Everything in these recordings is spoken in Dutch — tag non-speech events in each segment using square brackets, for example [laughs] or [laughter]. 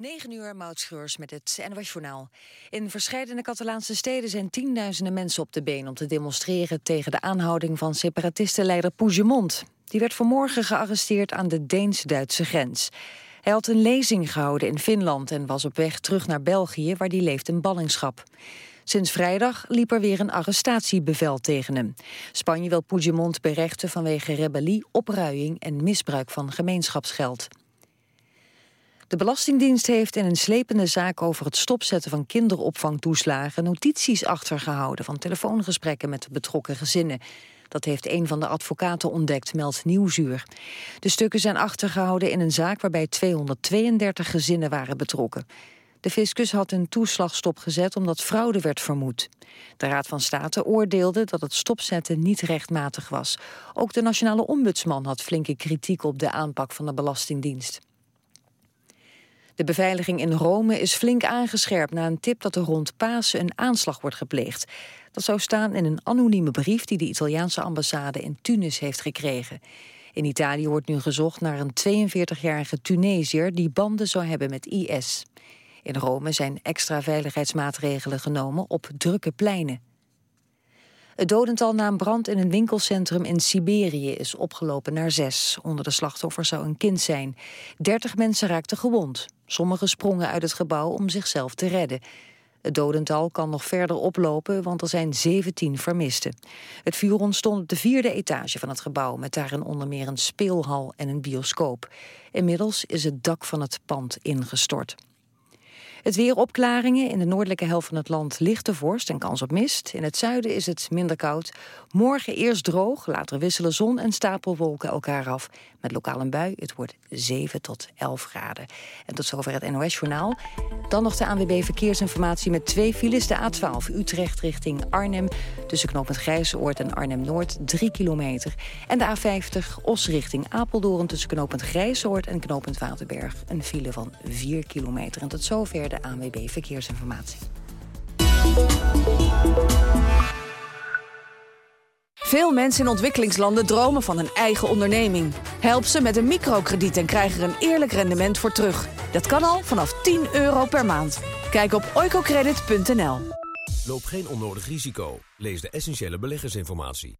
9 uur, Moutschreurs met het NOS Journaal. In verschillende Catalaanse steden zijn tienduizenden mensen op de been... om te demonstreren tegen de aanhouding van separatistenleider Puigdemont. Die werd vanmorgen gearresteerd aan de Deens-Duitse grens. Hij had een lezing gehouden in Finland en was op weg terug naar België... waar hij leeft in ballingschap. Sinds vrijdag liep er weer een arrestatiebevel tegen hem. Spanje wil Puigdemont berechten vanwege rebellie, opruiing... en misbruik van gemeenschapsgeld. De Belastingdienst heeft in een slepende zaak over het stopzetten van kinderopvangtoeslagen notities achtergehouden van telefoongesprekken met betrokken gezinnen. Dat heeft een van de advocaten ontdekt, meldt Nieuwsuur. De stukken zijn achtergehouden in een zaak waarbij 232 gezinnen waren betrokken. De fiscus had een toeslag stopgezet omdat fraude werd vermoed. De Raad van State oordeelde dat het stopzetten niet rechtmatig was. Ook de nationale ombudsman had flinke kritiek op de aanpak van de Belastingdienst. De beveiliging in Rome is flink aangescherpt na een tip dat er rond Pasen een aanslag wordt gepleegd. Dat zou staan in een anonieme brief die de Italiaanse ambassade in Tunis heeft gekregen. In Italië wordt nu gezocht naar een 42-jarige Tunesiër die banden zou hebben met IS. In Rome zijn extra veiligheidsmaatregelen genomen op drukke pleinen. Het dodental na een brand in een winkelcentrum in Siberië is opgelopen naar zes. Onder de slachtoffers zou een kind zijn. Dertig mensen raakten gewond. Sommigen sprongen uit het gebouw om zichzelf te redden. Het dodental kan nog verder oplopen, want er zijn 17 vermisten. Het vuur ontstond op de vierde etage van het gebouw... met daarin onder meer een speelhal en een bioscoop. Inmiddels is het dak van het pand ingestort. Het weer opklaringen. In de noordelijke helft van het land lichte vorst en kans op mist. In het zuiden is het minder koud. Morgen eerst droog, later wisselen zon en stapelwolken elkaar af. Met lokaal een bui, het wordt 7 tot 11 graden. En tot zover het NOS-journaal. Dan nog de ANWB Verkeersinformatie met twee files. De A12 Utrecht richting Arnhem. Tussen knooppunt Grijzeoord en Arnhem-Noord 3 kilometer. En de A50 Os richting Apeldoorn. Tussen knooppunt Grijzeoord en knooppunt Waterberg. Een file van 4 kilometer. En tot zover de ANWB Verkeersinformatie. Veel mensen in ontwikkelingslanden dromen van een eigen onderneming. Help ze met een microkrediet en krijg er een eerlijk rendement voor terug. Dat kan al vanaf 10 euro per maand. Kijk op oicocredit.nl. Loop geen onnodig risico. Lees de essentiële beleggersinformatie.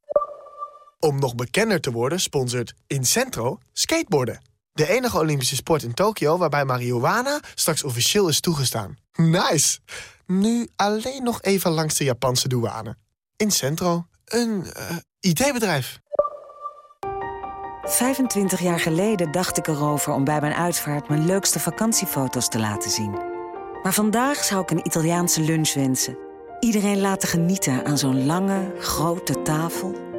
Om nog bekender te worden sponsort Incentro skateboarden. De enige Olympische sport in Tokio waarbij marihuana straks officieel is toegestaan. Nice! Nu alleen nog even langs de Japanse douane. Incentro, een uh, IT-bedrijf. 25 jaar geleden dacht ik erover om bij mijn uitvaart... mijn leukste vakantiefoto's te laten zien. Maar vandaag zou ik een Italiaanse lunch wensen. Iedereen laten genieten aan zo'n lange, grote tafel.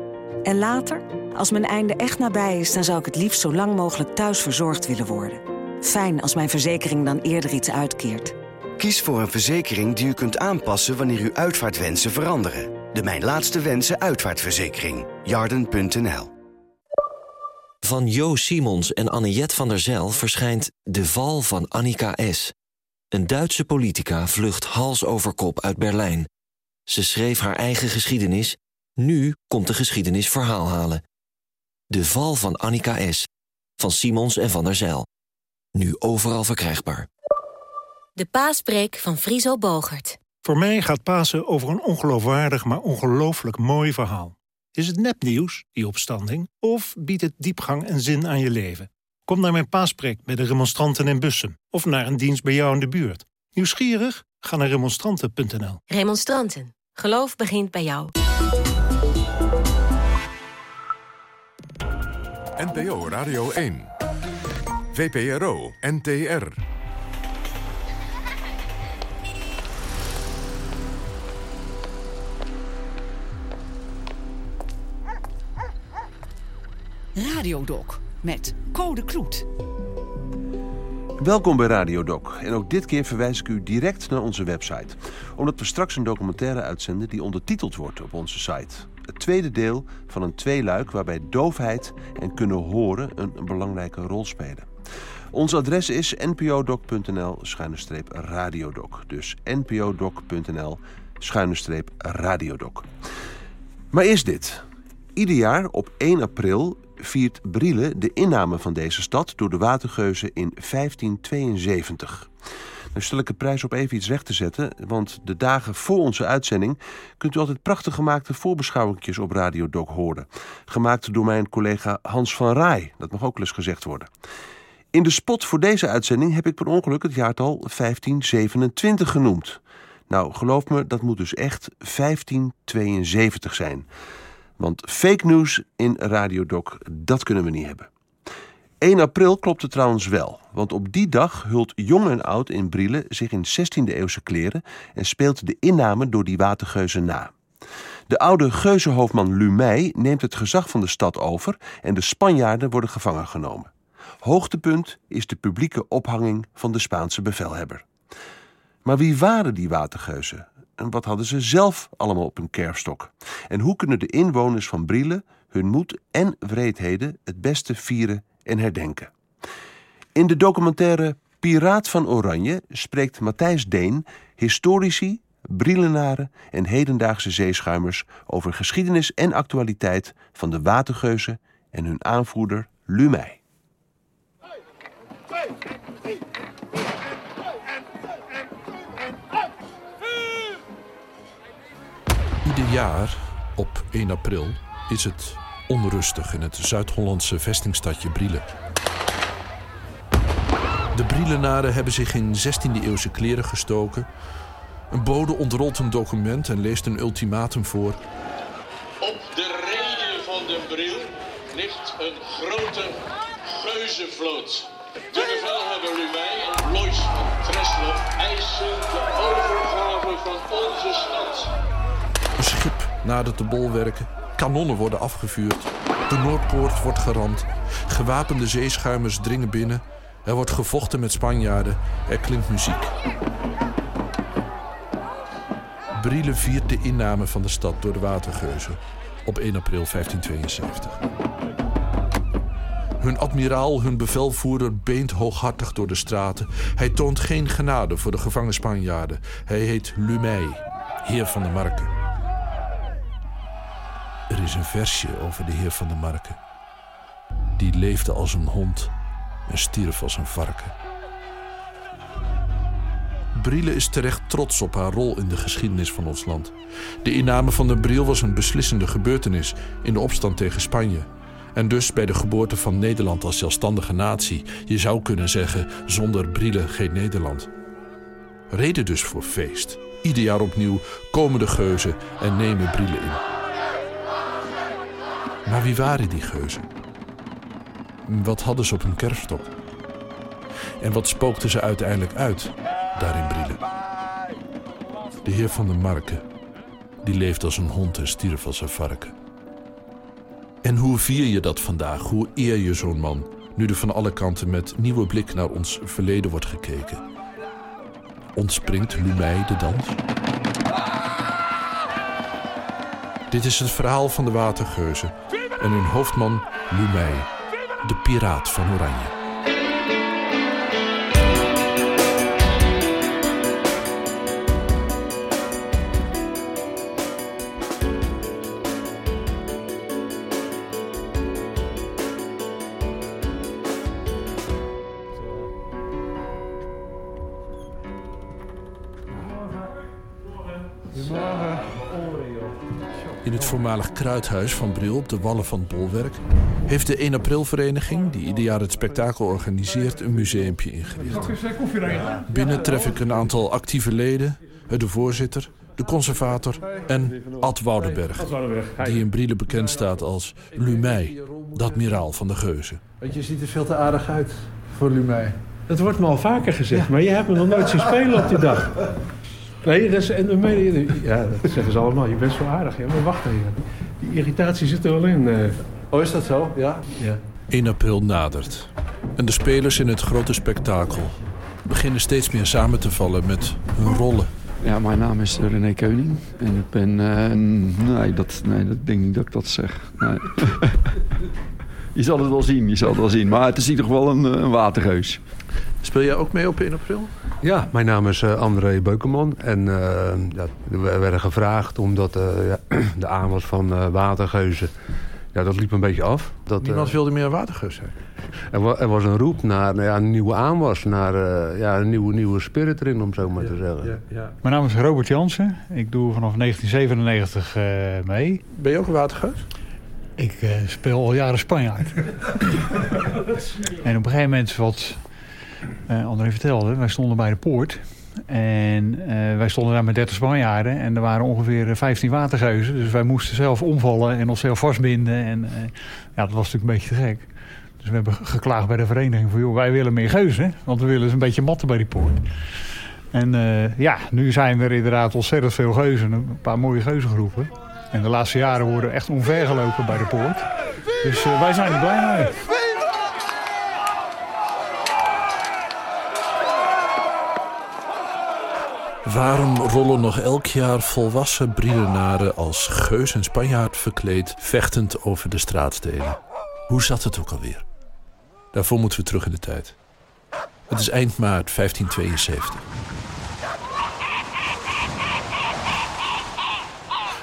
En later, als mijn einde echt nabij is... dan zou ik het liefst zo lang mogelijk thuis verzorgd willen worden. Fijn als mijn verzekering dan eerder iets uitkeert. Kies voor een verzekering die u kunt aanpassen wanneer uw uitvaartwensen veranderen. De Mijn Laatste Wensen uitvaartverzekering. Jarden.nl Van Jo Simons en Anniette van der Zijl verschijnt De Val van Annika S. Een Duitse politica vlucht hals over kop uit Berlijn. Ze schreef haar eigen geschiedenis. Nu komt de geschiedenis verhaal halen. De Val van Annika S. Van Simons en van der Zijl. Nu overal verkrijgbaar. De paaspreek van Friso Bogert. Voor mij gaat Pasen over een ongeloofwaardig, maar ongelooflijk mooi verhaal. Is het nepnieuws, die opstanding, of biedt het diepgang en zin aan je leven? Kom naar mijn paaspreek bij de remonstranten in Bussen... of naar een dienst bij jou in de buurt. Nieuwsgierig? Ga naar remonstranten.nl. Remonstranten. Geloof begint bij jou. NPO Radio 1. VPRO NTR. Radiodoc met Code Kloet. Welkom bij Radiodoc. En ook dit keer verwijs ik u direct naar onze website. Omdat we straks een documentaire uitzenden die ondertiteld wordt op onze site. Het tweede deel van een tweeluik waarbij doofheid en kunnen horen een, belangrijke rol spelen. Ons adres is npodoc.nl-radiodoc. Dus npodoc.nl-radiodoc. Maar eerst dit. Ieder jaar op 1 april viert Brielle de inname van deze stad door de watergeuzen in 1572. Nu stel ik de prijs op even iets recht te zetten, want de dagen voor onze uitzending kunt u altijd prachtig gemaakte voorbeschouwingjes op Radio Doc horen. Gemaakt door mijn collega Hans van Raai, dat mag ook eens gezegd worden. In de spot voor deze uitzending heb ik per ongeluk het jaartal 1527 genoemd. Nou, geloof me, dat moet dus echt 1572 zijn. Want fake news in Radio Doc, dat kunnen we niet hebben. 1 april klopte trouwens wel, want op die dag hult jong en oud in Brielle zich in 16e eeuwse kleren en speelt de inname door die watergeuzen na. De oude geuzenhoofdman Lumey neemt het gezag van de stad over en de Spanjaarden worden gevangen genomen. Hoogtepunt is de publieke ophanging van de Spaanse bevelhebber. Maar wie waren die watergeuzen? En wat hadden ze zelf allemaal op hun kerfstok? En hoe kunnen de inwoners van Brielle hun moed en wreedheden het beste vieren en herdenken? In de documentaire Piraat van Oranje spreekt Matthijs Deen historici, Brielenaren en hedendaagse zeeschuimers over geschiedenis en actualiteit van de watergeuzen en hun aanvoerder Lumey. Ieder jaar op 1 april is het onrustig in het Zuid-Hollandse vestingstadje Brielen. De Brielenaren hebben zich in 16e-eeuwse kleren gestoken. Een bode ontrolt een document en leest een ultimatum voor. Op de reden van de Briel ligt een grote geuzenvloot. De bevelhebber Lumey en Lois van Treslo eisen de overgave van onze stad. Een schip nadert de bolwerken. Kanonnen worden afgevuurd. De Noordpoort wordt geramd. Gewapende zeeschuimers dringen binnen. Er wordt gevochten met Spanjaarden. Er klinkt muziek. Brielle viert de inname van de stad door de watergeuzen op 1 april 1572. Hun admiraal, hun bevelvoerder, beent hooghartig door de straten. Hij toont geen genade voor de gevangen Spanjaarden. Hij heet Lumey, heer van de Marken. Er is een versje over de heer van de Marken. Die leefde als een hond en stierf als een varken. Brielle is terecht trots op haar rol in de geschiedenis van ons land. De inname van de Briel was een beslissende gebeurtenis in de opstand tegen Spanje. En dus bij de geboorte van Nederland als zelfstandige natie. Je zou kunnen zeggen, zonder Brielle geen Nederland. Reden dus voor feest. Ieder jaar opnieuw komen de geuzen en nemen Brielle in. Maar wie waren die geuzen? Wat hadden ze op hun kerfstok? En wat spookten ze uiteindelijk uit, daar in Brielle? De heer van de Marken, die leeft als een hond en stierf als een varken. En hoe vier je dat vandaag? Hoe eer je zo'n man, nu er van alle kanten met nieuwe blik naar ons verleden wordt gekeken? Ontspringt Lumey de dans? Dit is het verhaal van de watergeuzen en hun hoofdman Lumey, de piraat van Oranje. Voormalig kruidhuis van Bril op de wallen van het Bolwerk heeft de 1 april vereniging, die ieder jaar het spektakel organiseert, een museumpje ingericht. Binnen tref ik een aantal actieve leden, de voorzitter, de conservator en Ad Woudenberg, die in Brielen bekend staat als Lumey, de admiraal van de geuzen. Want je ziet er veel te aardig uit voor Lumey. Dat wordt me al vaker gezegd, maar je hebt me nog nooit zien spelen op die dag. Nee, dat is, en, meen- ja, dat zeggen ze allemaal. Je bent zo aardig. Ja, maar wacht even. Die irritatie zit er wel in. eh. Oh, is dat zo? Ja. ja. 1 april nadert. En de spelers in het grote spektakel beginnen steeds meer samen te vallen met hun rollen. Ja, mijn naam is René Keuning. En ik ben... eh, nee, dat, nee, dat denk ik niet dat ik dat zeg. Nee. [laughs] je zal het wel zien, je zal het wel zien. Maar het is in ieder geval een, eh, een watergeus. Speel jij ook mee op 1 april? Ja, mijn naam is uh, André Beukeman. En uh, ja, we werden gevraagd omdat uh, ja, [clears throat] de aanwas van watergeuzen... Ja, dat liep een beetje af. Dat, Niemand wilde meer watergeus zijn? Er, er, was een roep naar nou ja, een nieuwe aanwas. Naar ja, een nieuwe, nieuwe spirit erin, om zo maar te zeggen. Ja, ja. Mijn naam is Robert Jansen. Ik doe vanaf 1997 mee. Ben je ook een watergeus? Ik speel al jaren Spanjaard. [laughs] en op een gegeven moment wat uh, André vertelde, wij stonden bij de poort. En uh, wij stonden daar met 30 Spanjaarden. En er waren ongeveer 15 watergeuzen. Dus wij moesten zelf omvallen en onszelf vastbinden. En ja, dat was natuurlijk een beetje te gek. Dus we hebben geklaagd bij de vereniging van... joh, wij willen meer geuzen. Want we willen eens een beetje matten bij die poort. En ja, nu zijn er inderdaad ontzettend veel geuzen. Een paar mooie geuzengroepen. En de laatste jaren worden echt omvergelopen bij de poort. Dus wij zijn er blij mee. Waarom rollen nog elk jaar volwassen Brielenaren als geus en Spanjaard verkleed vechtend over de straatsteden? Hoe zat het ook alweer? Daarvoor moeten we terug in de tijd. Het is eind maart 1572.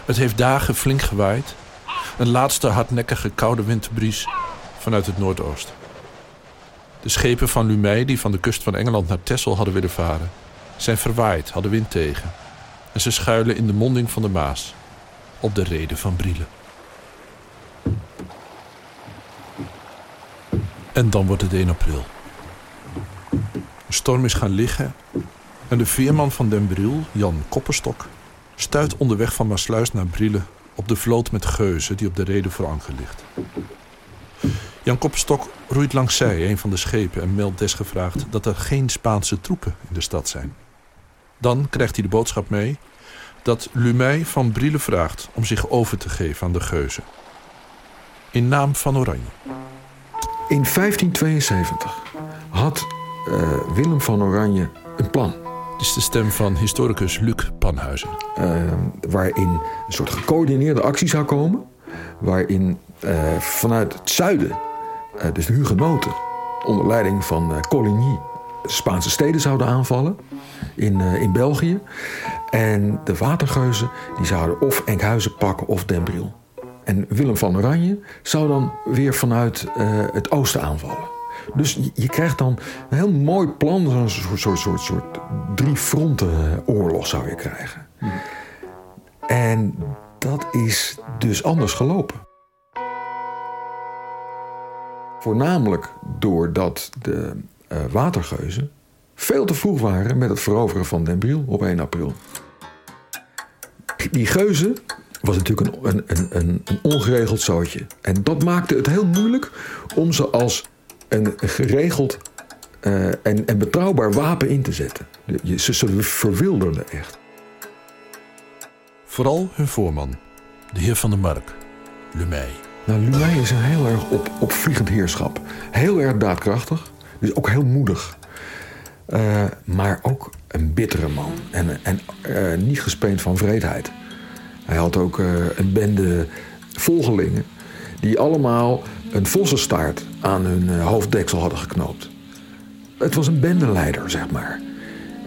Het heeft dagen flink gewaaid. Een laatste hardnekkige koude winterbries vanuit het noordoosten. De schepen van Lumey die van de kust van Engeland naar Texel hadden willen varen zijn verwaaid, hadden wind tegen. En ze schuilen in de monding van de Maas, op de reden van Brielen. En dan wordt het 1 april. De storm is gaan liggen en de veerman van Den Briel, Jan Kopperstok, stuit onderweg van Maasluis naar Brielen op de vloot met geuzen die op de reden voor anker ligt. Jan Kopperstok roeit langs zij, een van de schepen, en meldt desgevraagd dat er geen Spaanse troepen in de stad zijn. Dan krijgt hij de boodschap mee dat Lumey van Brielle vraagt om zich over te geven aan de geuzen. In naam van Oranje. In 1572 had uh, Willem van Oranje een plan. Dit is de stem van historicus Luc Panhuizen. Uh, waarin een soort gecoördineerde actie zou komen. Waarin uh, vanuit het zuiden, dus de Hugenoten, onder leiding van Coligny, Spaanse steden zouden aanvallen in, uh, in België. En de watergeuzen die zouden of Enkhuizen pakken of Den Briel. En Willem van Oranje zou dan weer vanuit uh, het oosten aanvallen. Dus je, krijgt dan een heel mooi plan, zo'n soort, soort, soort, soort drie fronten eh, oorlog zou je krijgen. En dat is dus anders gelopen. Voornamelijk doordat de watergeuzen veel te vroeg waren met het veroveren van Den Briel op 1 april. Die geuzen was natuurlijk een, een, een, een ongeregeld zootje. En dat maakte het heel moeilijk om ze als een geregeld uh, en, en betrouwbaar wapen in te zetten. Ze, ze verwilderden echt. Vooral hun voorman, de heer van der Mark, Lumey. Nou, Lumey is een heel erg op, opvliegend heerschap. Heel erg daadkrachtig, dus ook heel moedig. Uh, maar ook een bittere man. En, en uh, niet gespeend van vreedheid. Hij had ook uh, een bende volgelingen... die allemaal een vossenstaart aan hun hoofddeksel hadden geknoopt. Het was een bendeleider, zeg maar.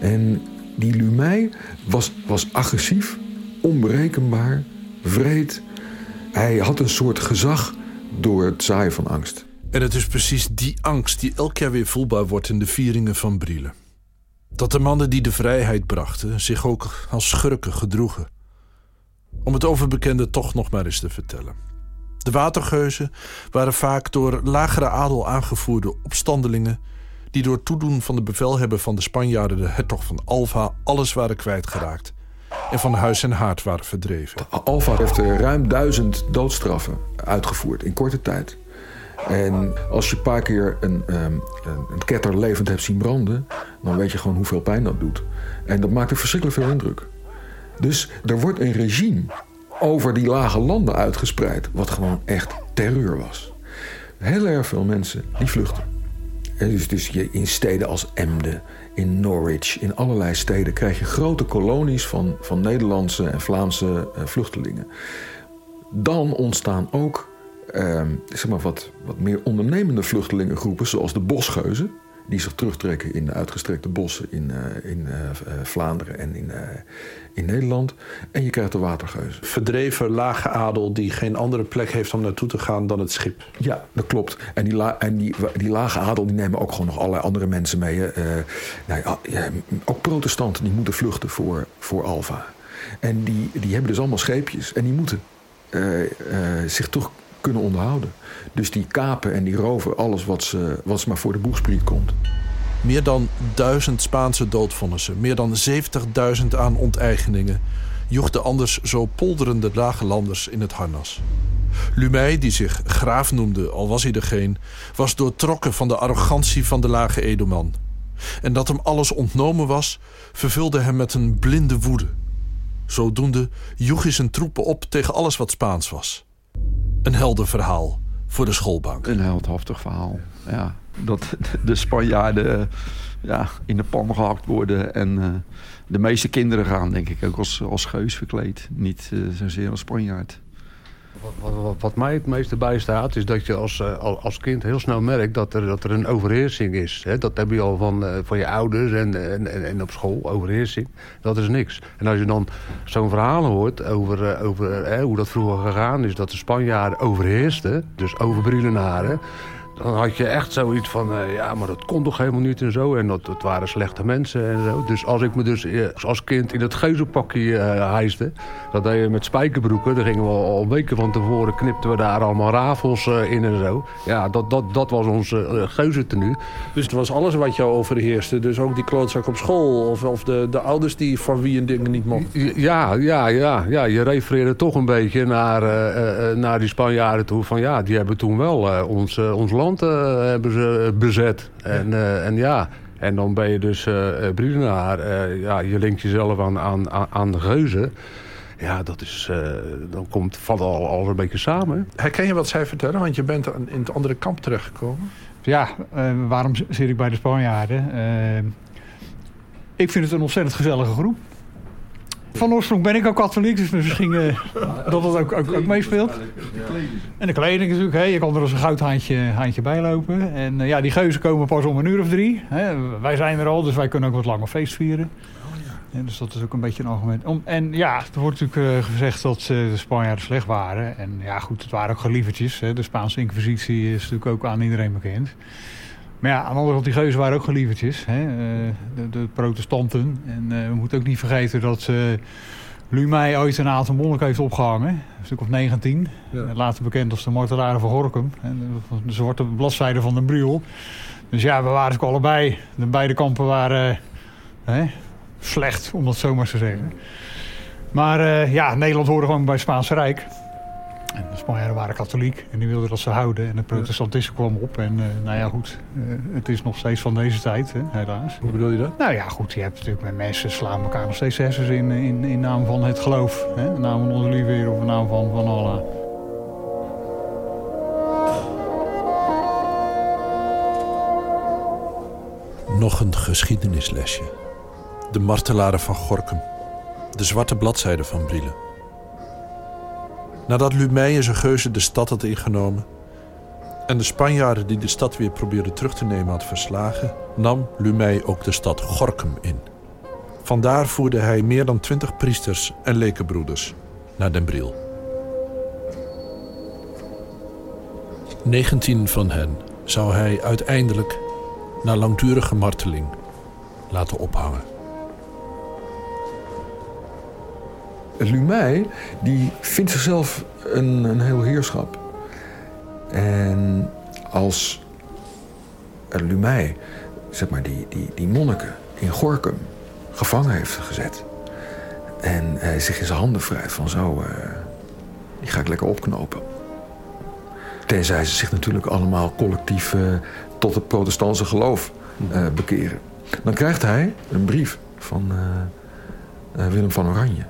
En die Lumey was, was agressief, onberekenbaar, vreed. Hij had een soort gezag door het zaaien van angst. En het is precies die angst die elk jaar weer voelbaar wordt in de vieringen van Brielen. Dat de mannen die de vrijheid brachten zich ook als schurken gedroegen. Om het overbekende toch nog maar eens te vertellen. De watergeuzen waren vaak door lagere adel aangevoerde opstandelingen die door toedoen van de bevelhebber van de Spanjaarden, de hertog van Alva, alles waren kwijtgeraakt en van huis en haard waren verdreven. Alva heeft ruim duizend doodstraffen uitgevoerd in korte tijd. En als je een paar keer een, um, een ketter levend hebt zien branden, dan weet je gewoon hoeveel pijn dat doet. En dat maakt er verschrikkelijk veel indruk. Dus er wordt een regime over die lage landen uitgespreid, wat gewoon echt terreur was. Heel erg veel mensen die vluchten. En dus, dus je, in steden als Emden, in Norwich, in allerlei steden krijg je grote kolonies van, van Nederlandse en Vlaamse uh, vluchtelingen. Dan ontstaan ook uh, zeg maar wat, wat meer ondernemende vluchtelingengroepen, zoals de bosgeuzen. die zich terugtrekken in de uitgestrekte bossen in, uh, in uh, Vlaanderen en in, in Nederland. En je krijgt de watergeuzen. Verdreven lage adel die geen andere plek heeft om naartoe te gaan dan het schip. Ja, dat klopt. En die, la en die, die lage adel die nemen ook gewoon nog allerlei andere mensen mee. nou ja, ook protestanten die moeten vluchten voor, voor Alfa. En die, die hebben dus allemaal scheepjes en die moeten zich toch kunnen onderhouden. Dus die kapen en die roven alles wat ze, wat ze maar voor de boegspriet komt. Meer dan duizend Spaanse doodvonnissen, meer dan 70.000 aan onteigeningen... joeg de anders zo polderende lage landers in het harnas. Lumey, die zich graaf noemde, al was hij er geen... was doortrokken van de arrogantie van de lage edelman. En dat hem alles ontnomen was, vervulde hem met een blinde woede. Zodoende joeg hij zijn troepen op tegen alles wat Spaans was. Een helder verhaal voor de schoolbank. Een heldhaftig verhaal, ja. Dat de Spanjaarden ja, in de pan gehakt worden. En uh, de meeste kinderen gaan, denk ik, ook als, als geus verkleed. Niet uh, zozeer als Spanjaard. Wat, wat, wat, mij het meeste bijstaat, is dat je als, uh, als kind heel snel merkt dat er, dat er een overheersing is. Dat heb je al van, uh, van je ouders en, en, en op school, overheersing. Dat is niks. En als je dan zo'n verhaal hoort over, uh, over hoe dat vroeger gegaan is... dat de Spanjaarden overheersten, dus overbrielenaren dan had je echt zoiets van, uh, ja, maar dat kon toch helemaal niet en zo. En dat, dat waren slechte mensen en zo. Dus als ik me dus uh, als kind in het geuzenpakje uh, hijste... dat deed je met spijkerbroeken. Dan gingen we al weken van tevoren, knipten we daar allemaal rafels in en zo. Ja, dat, dat, dat was ons uh, geuzentenu. Dus het was alles wat jou overheerste. Dus ook die klootzak op school of, of de, de ouders die van wie een dingen niet mocht. Ja, ja, ja, ja. Je refereerde toch een beetje naar, naar die Spanjaarden toe. Van ja, die hebben toen wel ons, ons land uh, hebben ze bezet. En, uh, en ja, en dan ben je dus uh, ja, je linkt jezelf aan, aan, aan de geuzen. Ja, dat is, dan komt, valt al, al een beetje samen. Herken je wat zij vertellen? Want je bent in het andere kamp terechtgekomen. Ja, waarom zit ik bij de Spanjaarden? ik vind het een ontzettend gezellige groep. Van oorsprong ben ik ook katholiek, dus misschien uh, [laughs] dat het ook, ook, ook meespeelt. En de kleding natuurlijk, hè. je kan er als een goudhaantje haantje bij lopen. En uh, ja, die geuzen komen pas om een uur of drie. Hè. Wij zijn er al, dus wij kunnen ook wat langer feest vieren. Ja, dus dat is ook een beetje een argument. Om, en ja, er wordt natuurlijk uh, gezegd dat de Spanjaarden slecht waren. En ja, goed, het waren ook gelievertjes. Hè. De Spaanse inquisitie is natuurlijk ook aan iedereen bekend. Maar ja, aan de andere kant, die geuzen waren ook gelievertjes. Hè? Uh, de, de, protestanten. En uh, we moeten ook niet vergeten dat uh, Lumey ooit een aantal monniken heeft opgehangen. Een stuk of 19. Ja. Later bekend als de martelaren van Gorkum. De, de zwarte bladzijde van de Briel. Dus ja, we waren ook allebei. De beide kampen waren slecht, om dat zo maar te zeggen. Maar ja, Nederland hoorde gewoon bij het Spaanse Rijk. En de Spanjaarden waren katholiek en die wilden dat ze houden. En het protestantisme kwam op. En uh, nou ja, goed, uh, het is nog steeds van deze tijd, hè, helaas. Hoe bedoel je dat? Nou ja, goed, je hebt natuurlijk met mensen slaan elkaar nog steeds hersens in, in, in naam van het geloof. Hè? In naam van onze lieve of in naam van, van Allah. Nog een geschiedenislesje. De martelaren van Gorkum. De zwarte bladzijde van Brielen. Nadat Lumey en zijn geuzen de stad had ingenomen en de Spanjaarden die de stad weer probeerden terug te nemen had verslagen, nam Lumey ook de stad Gorkum in. Vandaar voerde hij meer dan twintig priesters en lekenbroeders naar Den Briel. 19 van hen zou hij uiteindelijk, na langdurige marteling, laten ophangen. Lumey die vindt zichzelf een, een heel heerschap. En als Lumey, zeg maar, die, die, die monniken in Gorkum gevangen heeft gezet. En hij zich in zijn handen wrijft van zo, uh, die ga ik lekker opknopen. Tenzij ze zich natuurlijk allemaal collectief uh, tot het protestantse geloof bekeren. Dan krijgt hij een brief van Willem van Oranje.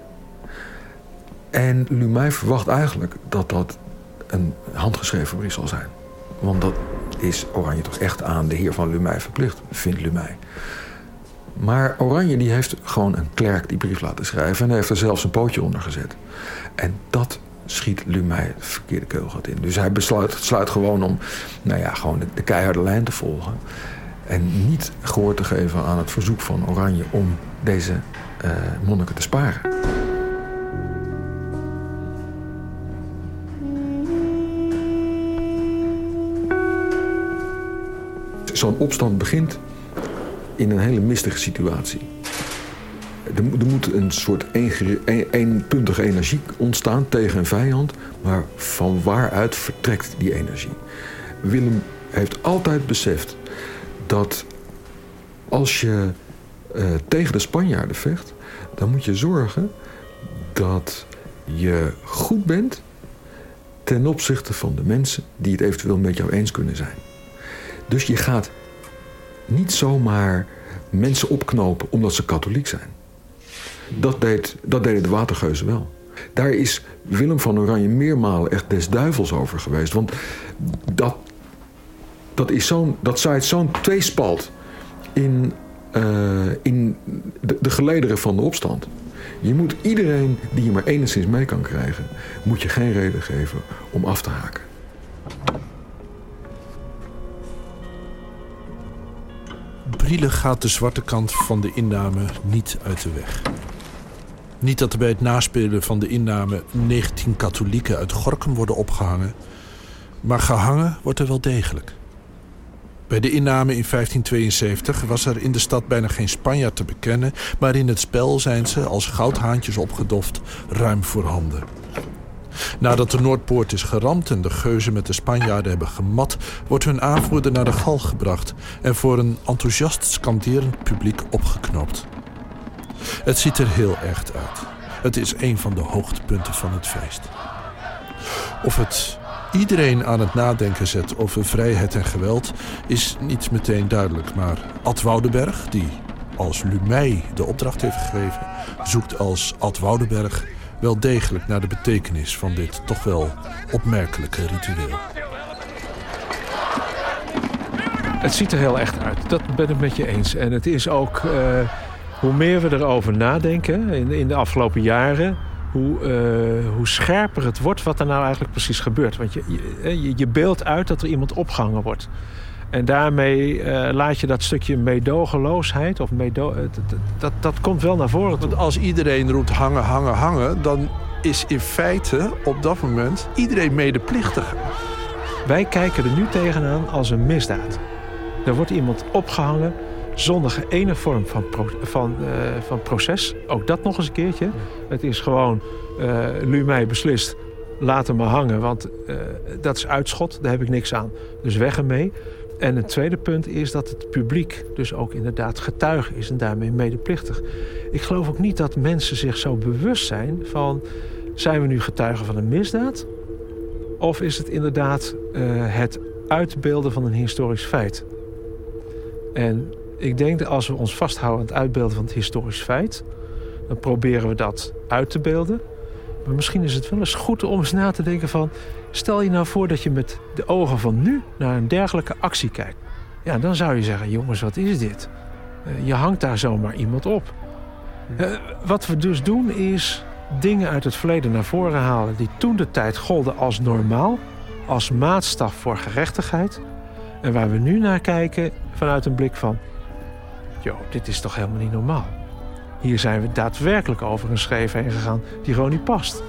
En Lumey verwacht eigenlijk dat dat een handgeschreven brief zal zijn. Want dat is Oranje toch echt aan de heer van Lumey verplicht, vindt Lumey. Maar Oranje die heeft gewoon een klerk die brief laten schrijven... en heeft er zelfs een pootje onder gezet. En dat schiet Lumey het verkeerde keugelgat in. Dus hij besluit, sluit gewoon om nou ja, gewoon de, de keiharde lijn te volgen. En niet gehoor te geven aan het verzoek van Oranje om deze uh, monniken te sparen. Zo'n opstand begint in een hele mistige situatie. Er, er moet een soort eenpuntige energie ontstaan tegen een vijand, maar van waaruit vertrekt die energie? Willem heeft altijd beseft dat als je uh, tegen de Spanjaarden vecht, dan moet je zorgen dat je goed bent ten opzichte van de mensen die het eventueel met jou eens kunnen zijn. Dus je gaat niet zomaar mensen opknopen omdat ze katholiek zijn. Dat, deed, dat deden de watergeuzen wel. Daar is Willem van Oranje meermalen echt des duivels over geweest. Want dat, dat, is zo'n, dat zaait zo'n tweespalt in, uh, in de, de gelederen van de opstand. Je moet iedereen die je maar enigszins mee kan krijgen... moet je geen reden geven om af te haken. Brielle gaat de zwarte kant van de inname niet uit de weg. Niet dat er bij het naspelen van de inname 19 katholieken uit Gorkum worden opgehangen... maar gehangen wordt er wel degelijk. Bij de inname in 1572 was er in de stad bijna geen Spanjaard te bekennen... maar in het spel zijn ze als goudhaantjes opgedoft ruim voorhanden. Nadat de Noordpoort is geramd en de geuzen met de Spanjaarden hebben gemat... wordt hun aanvoerder naar de gal gebracht... en voor een enthousiast skanderend publiek opgeknapt. Het ziet er heel echt uit. Het is een van de hoogtepunten van het feest. Of het iedereen aan het nadenken zet over vrijheid en geweld... is niet meteen duidelijk, maar Ad Woudenberg, die als Lumey de opdracht heeft gegeven... zoekt als Ad Woudenberg wel degelijk naar de betekenis van dit toch wel opmerkelijke ritueel. Het ziet er heel echt uit, dat ben ik met je eens. En het is ook, uh, hoe meer we erover nadenken in, in de afgelopen jaren... Hoe, uh, hoe scherper het wordt wat er nou eigenlijk precies gebeurt. Want je, je, je beeldt uit dat er iemand opgehangen wordt. En daarmee uh, laat je dat stukje meedogenloosheid, of meedo dat, dat, dat komt wel naar voren toe. Want als iedereen roept hangen, hangen, hangen... dan is in feite op dat moment iedereen medeplichtig. Wij kijken er nu tegenaan als een misdaad. Er wordt iemand opgehangen zonder enige vorm van, pro van, uh, van proces. Ook dat nog eens een keertje. Het is gewoon, uh, Lumey beslist, laat hem maar hangen. Want uh, dat is uitschot, daar heb ik niks aan. Dus weg ermee. En het tweede punt is dat het publiek dus ook inderdaad getuige is... en daarmee medeplichtig. Ik geloof ook niet dat mensen zich zo bewust zijn van... zijn we nu getuigen van een misdaad? Of is het inderdaad uh, het uitbeelden van een historisch feit? En ik denk dat als we ons vasthouden aan het uitbeelden van het historisch feit... dan proberen we dat uit te beelden. Maar misschien is het wel eens goed om eens na te denken van... Stel je nou voor dat je met de ogen van nu naar een dergelijke actie kijkt. Ja, dan zou je zeggen, jongens, wat is dit? Uh, je hangt daar zomaar iemand op. Uh, wat we dus doen is dingen uit het verleden naar voren halen... die toen de tijd golden als normaal, als maatstaf voor gerechtigheid... en waar we nu naar kijken vanuit een blik van... joh, dit is toch helemaal niet normaal. Hier zijn we daadwerkelijk over een schreef heen gegaan die gewoon niet past.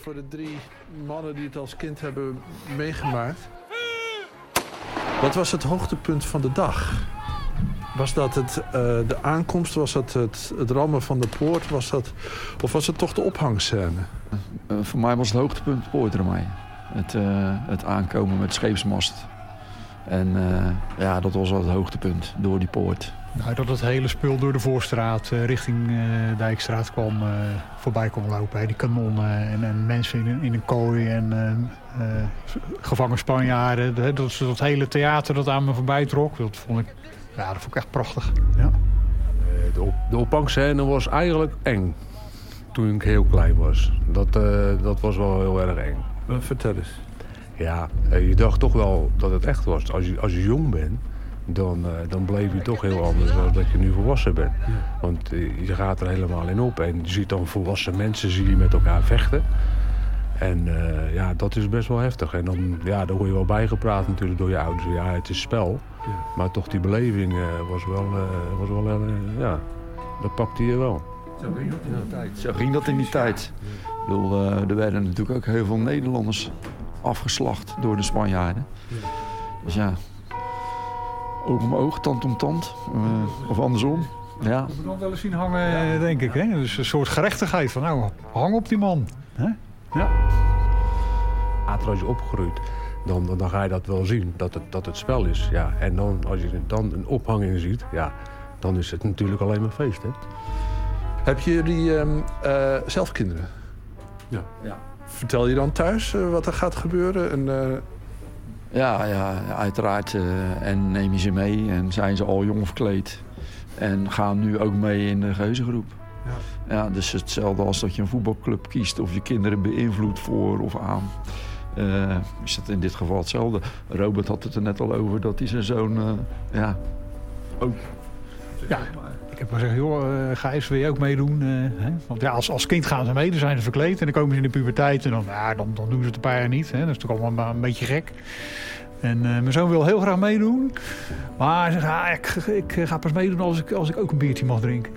Voor de drie mannen die het als kind hebben meegemaakt. Wat was het hoogtepunt van de dag? Was dat het, uh, de aankomst? Was dat het, het rammen van de poort? Was dat, of was het toch de ophangscène? Uh, voor mij was het hoogtepunt poortramai. Het, uh, het aankomen met scheepsmast. En eh, ja, dat was wel het hoogtepunt door die poort. Nou, dat het hele spul door de Voorstraat uh, richting uh, Dijkstraat kwam, uh, voorbij kwam lopen. Hè. Die kanonnen en, en mensen in een, in een kooi en gevangen Spanjaarden. Dat, dat, dat, hele theater dat aan me voorbij trok, dat vond ik, ja, dat vond ik echt prachtig. Ja. De, op, de opvangscène was eigenlijk eng toen ik heel klein was. Dat, dat was wel heel erg eng. Vertel eens. Ja, je dacht toch wel dat het echt was. Als je, als je jong bent, dan, uh, dan bleef je toch heel anders dan dat je nu volwassen bent. Want uh, je gaat er helemaal in op. En je ziet dan volwassen mensen zie je met elkaar vechten. En uh, ja, dat is best wel heftig. En dan, ja, dan word je wel bijgepraat natuurlijk door je ouders. Ja, het is spel. Ja. Maar toch die beleving was wel, was wel ja, dat pakte je wel. Zo ging dat in die tijd. Zo ging dat in die tijd. Ik bedoel, er werden natuurlijk ook heel veel Nederlanders afgeslacht door de Spanjaarden. Dus ja, oog om oog, tand om tand. Uh, of andersom. Ja. Dat moet dan wel eens zien hangen, denk ik. Hè? Dus een soort gerechtigheid van, nou, hang op die man. Hè? Ja. Later als je opgroeit, dan, dan, dan, ga je dat wel zien, dat het, dat het spel is. Ja. En dan, als je dan een ophanging ziet, ja, dan is het natuurlijk alleen maar feest. Hè? Heb je die um, uh, zelf kinderen? Ja. ja. Vertel je dan thuis uh, wat er gaat gebeuren? En, uh... Ja, ja, uiteraard. Uh, en neem je ze mee en zijn ze al jong verkleed. En gaan nu ook mee in de geuzengroep. Ja. ja, dus hetzelfde als dat je een voetbalclub kiest of je kinderen beïnvloedt voor of aan. Uh, is dat in dit geval hetzelfde. Robert had het er net al over dat hij zijn zoon uh, ja, ook... Ja, ik heb maar gezegd, joh, uh, Gijs, wil je ook meedoen? Hè? Want ja, als, als kind gaan ze mee, dan zijn ze verkleed en dan komen ze in de puberteit en dan, ja, dan, dan doen ze het een paar jaar niet. Hè? Dat is toch allemaal een beetje gek. En uh, mijn zoon wil heel graag meedoen. Maar hij zegt, ah, ik, ik, ga pas meedoen als ik, als ik ook een biertje mag drinken.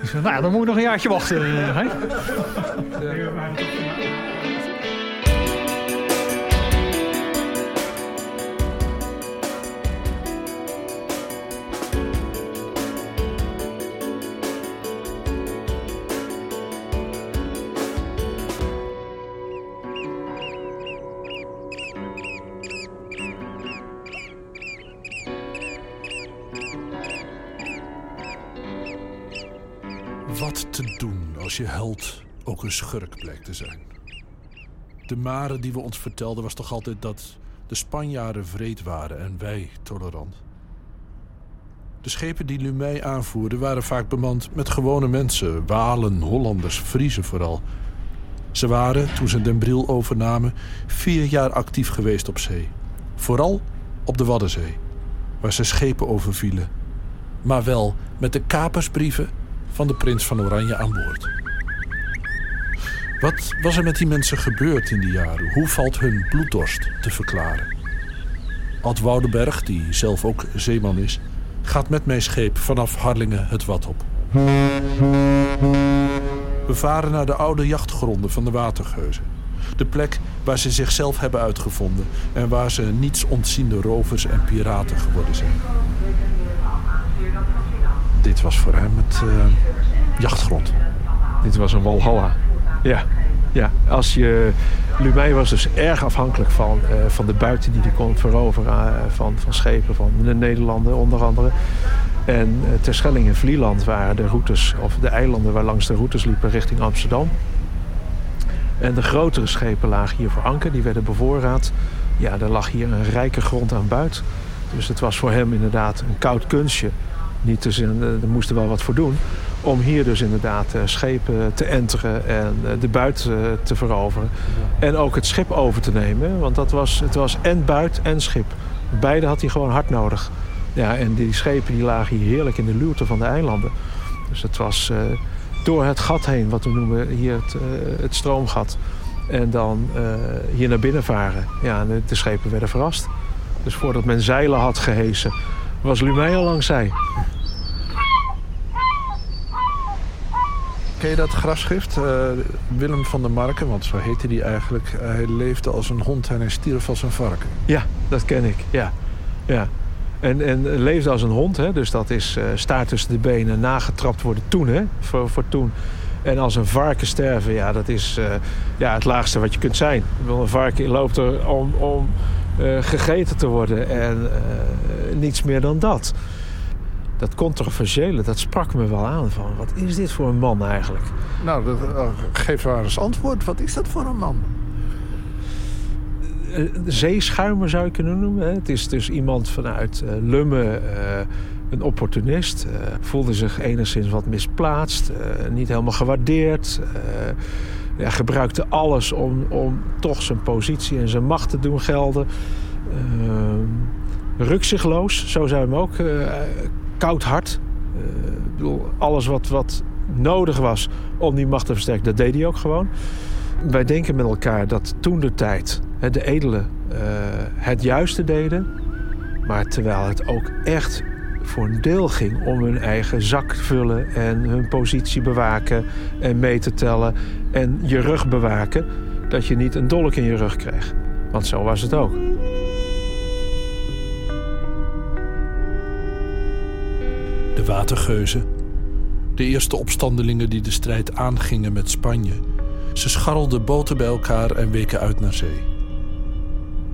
Dus nou ja, dan moet ik nog een jaartje wachten. Uh, hè? Wat ook een schurk bleek te zijn? De mare die we ons vertelden was toch altijd dat de Spanjaarden vreed waren en wij tolerant. De schepen die Lumey aanvoerden waren vaak bemand met gewone mensen, Walen, Hollanders, Friezen vooral. Ze waren, toen ze Den Bril overnamen, vier jaar actief geweest op zee. Vooral op de Waddenzee, waar ze schepen overvielen. Maar wel met de kapersbrieven van de prins van Oranje aan boord. Wat was er met die mensen gebeurd in die jaren? Hoe valt hun bloeddorst te verklaren? Ad Woudenberg, die zelf ook zeeman is, gaat met mijn scheep vanaf Harlingen het wat op. We varen naar de oude jachtgronden van de watergeuzen. De plek waar ze zichzelf hebben uitgevonden en waar ze niets ontziende rovers en piraten geworden zijn. Dit was voor hem het uh, jachtgrond. Dit was een walhalla. Ja, ja. Als je... Lumey was dus erg afhankelijk van, uh, van de buiten die hij kon veroveren. Uh, van, van schepen van de Nederlanden onder andere. En uh, Terschelling en Vlieland waren de routes, of de eilanden waar langs de routes liepen richting Amsterdam. En de grotere schepen lagen hier voor anker, die werden bevoorraad. Ja, er lag hier een rijke grond aan buit. Dus het was voor hem inderdaad een koud kunstje niet dus in, er moest er wel wat voor doen. Om hier dus inderdaad uh, schepen te enteren en uh, de buit uh, te veroveren. En ook het schip over te nemen. Want dat was, het was en buit en schip. Beide had hij gewoon hard nodig. Ja, en die schepen die lagen hier heerlijk in de luwte van de eilanden. Dus het was door het gat heen, wat we noemen hier het, het stroomgat. En dan hier naar binnen varen. Ja, en de, schepen werden verrast. Dus voordat men zeilen had gehesen, was Lumey al langs zij. Dat grafschrift? Uh, Willem van der Marken, want zo heette hij eigenlijk. Uh, hij leefde als een hond en hij stierf als een varken. Ja, dat ken ik. Ja. ja. En, en leefde als een hond, hè? dus dat is uh, staart tussen de benen, nagetrapt worden toen, hè? Voor, voor toen. En als een varken sterven, ja, dat is ja, het laagste wat je kunt zijn. Een varken loopt er om, om eh, gegeten te worden en eh, niets meer dan dat. Dat controversiële, dat sprak me wel aan van wat is dit voor een man eigenlijk? Nou, dat, uh, geef maar eens antwoord. Wat is dat voor een man? zeeschuimer zou je kunnen noemen. Het is dus iemand vanuit Lumme, een opportunist. voelde zich enigszins wat misplaatst, niet helemaal gewaardeerd ja, gebruikte alles om, om toch zijn positie en zijn macht te doen gelden. Uh, rukzichtloos, zo zijn we hem ook. Uh, koud hard. Uh, ik bedoel, alles wat, wat nodig was om die macht te versterken, dat deed hij ook gewoon. Wij denken met elkaar dat toen de tijd de edelen het juiste deden. Maar terwijl het ook echt voor een deel ging om hun eigen zak vullen en hun positie bewaken en mee te tellen en je rug bewaken, dat je niet een dolk in je rug kreeg. Want zo was het ook. Watergeuzen. De eerste opstandelingen die de strijd aangingen met Spanje. Ze scharrelden boten bij elkaar en weken uit naar zee.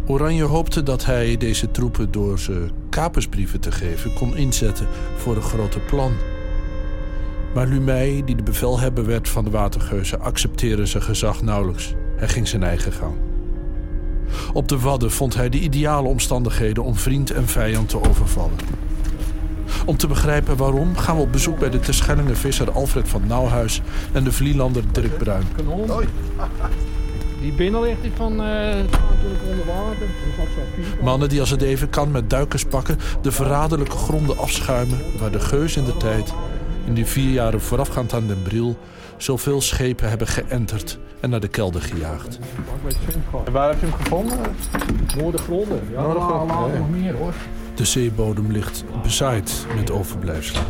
Oranje hoopte dat hij deze troepen door ze kapersbrieven te geven kon inzetten voor een groter plan. Maar Lumey, die de bevelhebber werd van de watergeuzen, accepteerde zijn gezag nauwelijks. Hij ging zijn eigen gang. Op de Wadden vond hij de ideale omstandigheden om vriend en vijand te overvallen. Om te begrijpen waarom gaan we op bezoek bij de Terschellingen visser Alfred van Nauwhuis en de Vlielander Dirk Bruin. Die binnen ligt van uh, natuurlijk onder water. Mannen die als het even kan met duikers pakken de verraderlijke gronden afschuimen waar de geus in de tijd, in die vier jaren voorafgaand aan den Bril, zoveel schepen hebben geënterd en naar de kelder gejaagd. En waar heb je hem gevonden? Noordergronden. Ja, Noordergronden. nog meer hoor. De zeebodem ligt bezaaid met overblijfselen.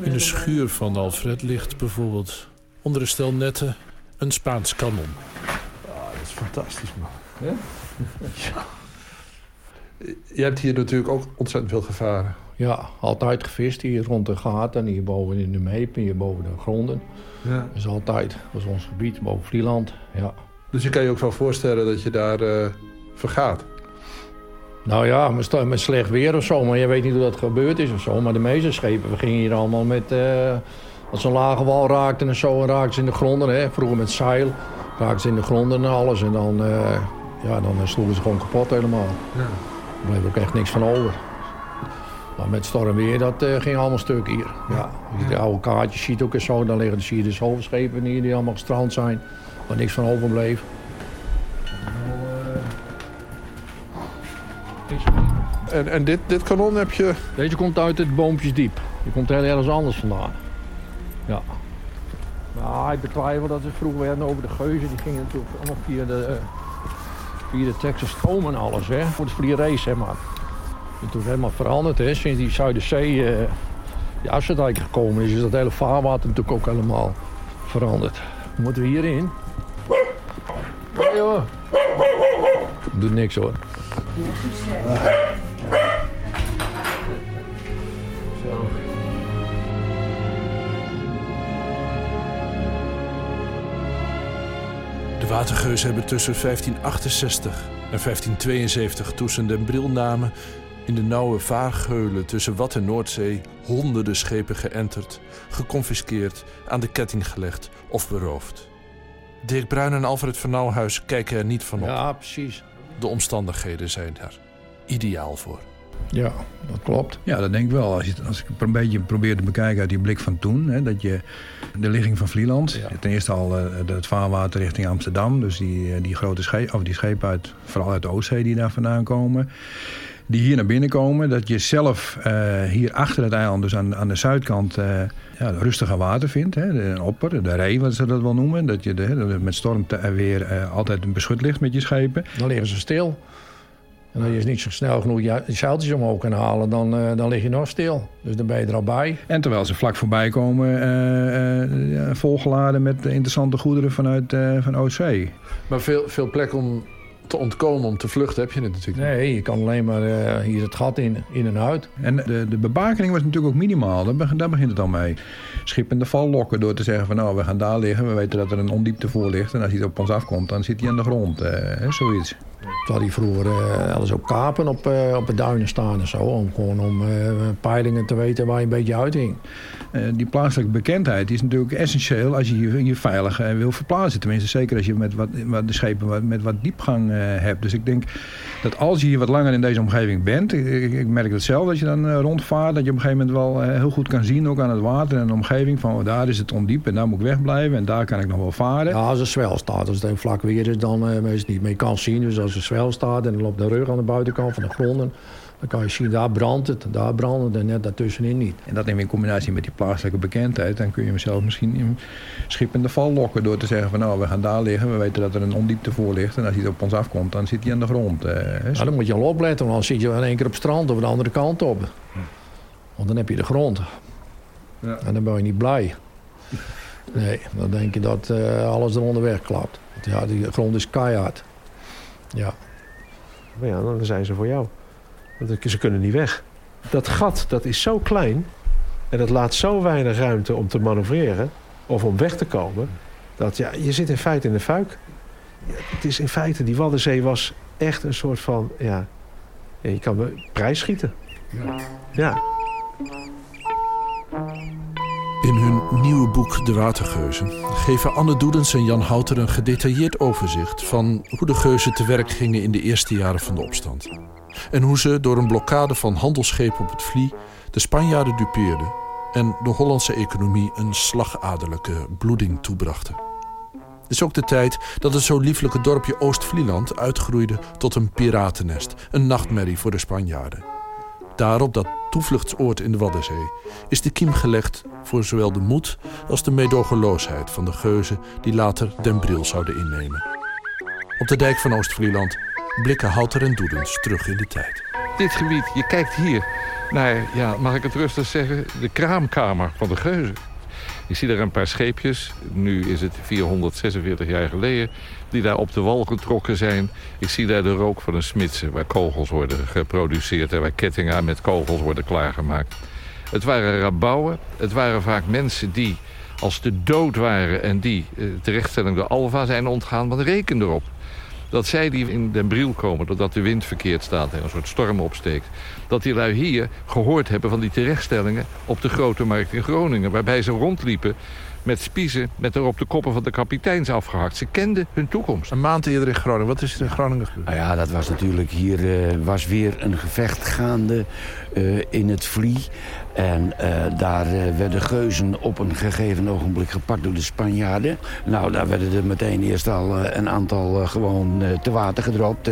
In de schuur van Alfred ligt bijvoorbeeld onder een stel netten een Spaans kanon. Ah, dat is fantastisch, man. Ja? ja. Je hebt hier natuurlijk ook ontzettend veel gevaren. Ja, altijd gevist hier rond de gaten, hier boven in de Meep en hier boven de gronden. Ja. Dat is altijd, dat is ons gebied, boven Vlieland, ja. Dus je kan je ook wel voorstellen dat je daar uh, vergaat? Nou ja, met, met slecht weer of zo, maar je weet niet hoe dat gebeurd is of zo. Maar de meeste schepen, we gingen hier allemaal met... Uh, als ze een lage wal raakten en zo, en raakten ze in de gronden. Hè. Vroeger met zeil raakten ze in de gronden en alles. En dan, uh, ja, dan sloegen ze gewoon kapot helemaal. Ja. Er bleef ook echt niks van over. Maar met stormweer, dat uh, ging allemaal stuk hier. Ja. Als je de oude kaartjes ziet ook eens zo, dan liggen zie je de schepen hier die allemaal gestrand zijn. Waar niks van overbleef. En, en dit, dit kanon heb je... Deze komt uit het Boompjesdiep. Die komt heel ergens anders vandaan. Ja. Nou, ik betwijfel dat ze vroeger werden over de geuzen. Die gingen natuurlijk allemaal via de, via de Texas stroom en alles. Hè, voor de free race, zeg maar. En toen is helemaal veranderd. Hè. Sinds die Zuiderzee uh, die afzetdijk gekomen is, is dat hele vaarwater natuurlijk ook helemaal veranderd. Moeten we hierin. Ja, joh. Doet niks hoor. De watergeuzen hebben tussen 1568 en 1572, toen ze den bril namen, in de nauwe vaargeulen tussen Wat en Noordzee honderden schepen geënterd, geconfiskeerd, aan de ketting gelegd of beroofd. Dirk Bruin en Alfred van Nauwhuis kijken er niet van op. Ja, precies. De omstandigheden zijn daar ideaal voor. Ja, dat klopt. Ja, dat denk ik wel. Als, je, als ik een beetje probeer te bekijken uit die blik van toen... Hè, dat je de ligging van Vlieland... ten eerste al uh, het vaarwater richting Amsterdam... dus die, die grote schepen, of die schepen uit, vooral uit de Oostzee die daar vandaan komen... die hier naar binnen komen... dat je zelf uh, hier achter het eiland, dus aan, aan de zuidkant... Uh, ja, rustige water vindt, hè, de opper, de ree, wat ze dat wel noemen. Dat je de, met storm weer altijd beschut ligt met je schepen. Dan liggen ze stil. En als je niet zo snel genoeg je zeiltjes omhoog kan halen, dan, uh, dan lig je nog stil. Dus dan ben je er al bij. En terwijl ze vlak voorbij komen, uh, uh, volgeladen met interessante goederen vanuit van Oostzee. Maar veel, veel plek om te ontkomen, om te vluchten, heb je het natuurlijk niet. Nee, je kan alleen maar uh, hier het gat in, in en uit. En de, de bebakening was natuurlijk ook minimaal. Daar, daar begint het al mee. Schip in de val lokken door te zeggen van nou, we gaan daar liggen. We weten dat er een ondiepte voor ligt. En als hij op ons afkomt, dan zit hij aan de grond. Uh, zoiets. Had hij vroeger uh, alles ook kapen op, uh, op de duinen staan en zo. Om gewoon om uh, peilingen te weten waar je een beetje uithing. die plaatselijke bekendheid is natuurlijk essentieel als je je, je veilig wil verplaatsen. Tenminste, zeker als je met wat, wat de schepen wat, met wat diepgang hebt. Dus ik denk dat als je hier wat langer in deze omgeving bent... Ik, ik merk het zelf, als je dan rondvaart... dat je op een gegeven moment wel heel goed kan zien, ook aan het water en de omgeving... van oh, daar is het ondiep en daar moet ik wegblijven en daar kan ik nog wel varen. Ja, als het zwel staat, als het een vlak weer is, dan uh, is het niet meer kan zien. Dus als het zwel staat en dan loopt de rug aan de buitenkant van de gronden... dan kan je zien, daar brandt het, daar brandt het en net daartussenin niet. En dat in combinatie met die plaatselijke bekendheid... dan kun je mezelf misschien in schip in de val lokken... door te zeggen van nou, we gaan daar liggen. We weten dat er een ondiepte voor ligt. En als hij op ons afkomt, dan zit hij aan de grond. Eh, dan moet je al opletten, want dan zit je in één keer op het strand... of de andere kant op. Want dan heb je de grond. Ja. En dan ben je niet blij. Nee, dan denk je dat uh, alles eronder wegklapt. Want ja, die grond is keihard. Ja. Maar ja, dan zijn ze voor jou. Want ze kunnen niet weg. Dat gat, dat is zo klein... en dat laat zo weinig ruimte om te manoeuvreren... of om weg te komen... dat ja, je zit in feite in de fuik. Ja, het is in feite, die Waddenzee was echt een soort van... ja, je kan prijs schieten. Ja. ja. In hun nieuwe boek De Watergeuzen geven Anne Doedens en Jan Houter een gedetailleerd overzicht van hoe de geuzen te werk gingen in de eerste jaren van de opstand. En hoe ze door een blokkade van handelsschepen op het Vlie de Spanjaarden dupeerden en de Hollandse economie een slagaderlijke bloeding toebrachten. Het is ook de tijd dat het zo lieflijke dorpje Oost-Vlieland uitgroeide tot een piratennest, een nachtmerrie voor de Spanjaarden. Daar op dat toevluchtsoord in de Waddenzee is de kiem gelegd voor zowel de moed als de meedogenloosheid van de geuzen die later Den Bril zouden innemen. Op de dijk van Oost-Vlieland blikken Houter en Doedens terug in de tijd. Dit gebied, je kijkt hier naar, ja, mag ik het rustig zeggen, de kraamkamer van de geuzen. Ik zie daar een paar scheepjes, nu is het 446 jaar geleden... die daar op de wal getrokken zijn. Ik zie daar de rook van een smidse waar kogels worden geproduceerd... en waar kettingen met kogels worden klaargemaakt. Het waren rabouwen, het waren vaak mensen die als de dood waren... en die eh, terechtstelling door Alva zijn ontgaan, want reken erop dat zij die in Den Briel komen... doordat de wind verkeerd staat en een soort storm opsteekt... dat die lui hier gehoord hebben van die terechtstellingen... op de Grote Markt in Groningen... waarbij ze rondliepen met spiezen met erop de koppen van de kapiteins afgehakt. Ze kenden hun toekomst. Een maand eerder in Groningen. Wat is er in Groningen gebeurd? Nou ja, dat was natuurlijk hier... Uh, was weer een gevecht gaande uh, in het Vlie. En uh, daar uh, werden geuzen op een gegeven ogenblik gepakt door de Spanjaarden. Nou, daar werden er meteen eerst al uh, een aantal gewoon te water gedropt.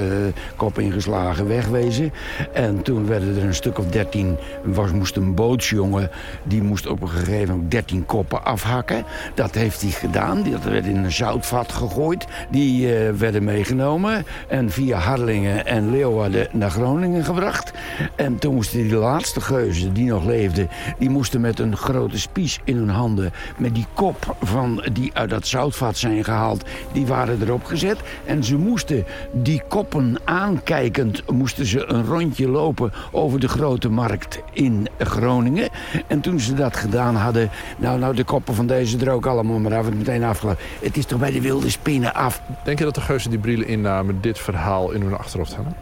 kop ingeslagen, wegwezen. En toen werden er een stuk of dertien... Was, moest een bootsjongen, die moest op een gegeven moment dertien koppen afhakken. Dat heeft hij gedaan. Dat werd in een zoutvat gegooid. Die werden meegenomen. En via Harlingen en Leeuwarden naar Groningen gebracht. En toen moesten die laatste geuzen die nog leefden die moesten met een grote spies in hun handen... met die kop van die uit dat zoutvat zijn gehaald... die waren erop gezet. En ze moesten die koppen aankijkend... moesten ze een rondje lopen over de grote markt in Groningen. En toen ze dat gedaan hadden... nou, nou de koppen van deze er ook allemaal maar af. Het meteen afgelopen. Het is toch bij de wilde spinnen af. Denk je dat de geuzen die Brielen innamen... dit verhaal in hun achterhoofd hadden?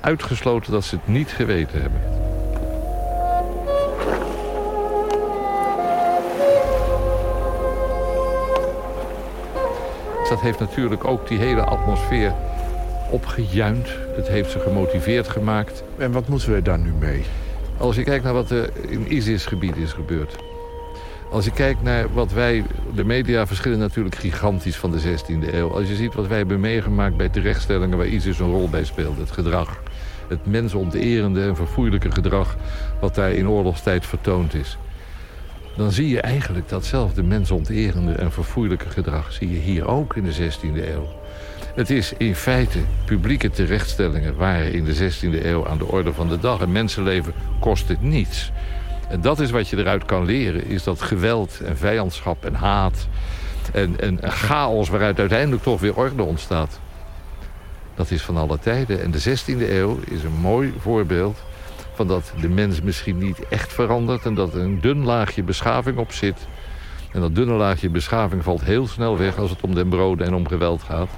Uitgesloten dat ze het niet geweten hebben. Dat heeft natuurlijk ook die hele atmosfeer opgejuind. Het heeft ze gemotiveerd gemaakt. En wat moeten we daar nu mee? Als je kijkt naar wat er in ISIS-gebied is gebeurd. Als je kijkt naar wat wij... De media verschillen natuurlijk gigantisch van de 16e eeuw. Als je ziet wat wij hebben meegemaakt bij terechtstellingen... waar ISIS een rol bij speelde. Het gedrag. Het mensonterende en verfoeilijke gedrag... wat daar in oorlogstijd vertoond is dan zie je eigenlijk datzelfde mensonterende en verfoeilijke gedrag... zie je hier ook in de 16e eeuw. Het is in feite publieke terechtstellingen waren in de 16e eeuw aan de orde van de dag. Een mensenleven kost het niets. En dat is wat je eruit kan leren, is dat geweld en vijandschap en haat... en, en, chaos waaruit uiteindelijk toch weer orde ontstaat... Dat is van alle tijden. En de 16e eeuw is een mooi voorbeeld van dat de mens misschien niet echt verandert... en dat er een dun laagje beschaving op zit. En dat dunne laagje beschaving valt heel snel weg als het om den broden en om geweld gaat.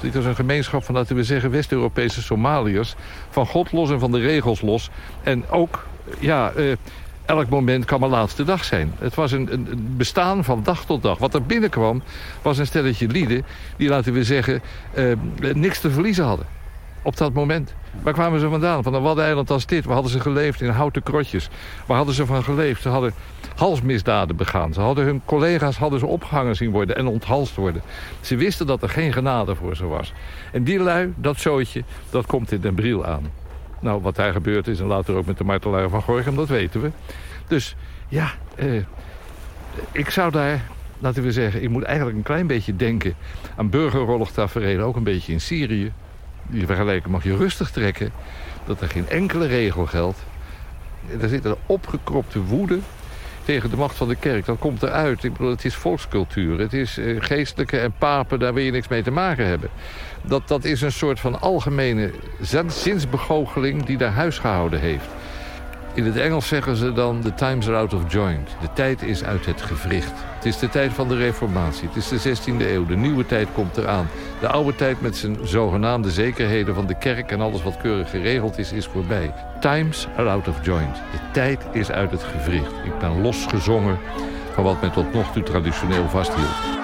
Dit was een gemeenschap van, laten we zeggen, West-Europese Somaliërs. Van God los en van de regels los. En ook, ja, eh, elk moment kan mijn laatste dag zijn. Het was een, een, bestaan van dag tot dag. Wat er binnenkwam was een stelletje lieden... die, laten we zeggen, eh, niks te verliezen hadden. Op dat moment. Waar kwamen ze vandaan? Van een waddeneiland als dit. Waar hadden ze geleefd? In houten krotjes. Waar hadden ze van geleefd? Ze hadden halsmisdaden begaan. Ze hadden hun collega's hadden ze opgehangen zien worden en onthalst worden. Ze wisten dat er geen genade voor ze was. En die lui, dat zootje, dat komt in Den Briel aan. Nou, wat daar gebeurd is en later ook met de martelaar van Gorgem, dat weten we. Dus ja, eh, ik zou daar, laten we zeggen... ik moet eigenlijk een klein beetje denken aan burgeroorlogtaferelen... ook een beetje in Syrië. Die vergelijking mag je rustig trekken. Dat er geen enkele regel geldt. Er zit een opgekropte woede tegen de macht van de kerk. Dat komt eruit. Ik bedoel, het is volkscultuur. Het is uh, geestelijke en papen, daar wil je niks mee te maken hebben. Dat, dat is een soort van algemene zinsbegoocheling die daar huis gehouden heeft. In het Engels zeggen ze dan, the times are out of joint. De tijd is uit het gewricht. Het is de tijd van de reformatie. Het is de 16e eeuw. De nieuwe tijd komt eraan. De oude tijd met zijn zogenaamde zekerheden van de kerk... en alles wat keurig geregeld is, is voorbij. Times are out of joint. De tijd is uit het gewricht. Ik ben losgezongen van wat men tot nog toe traditioneel vasthield.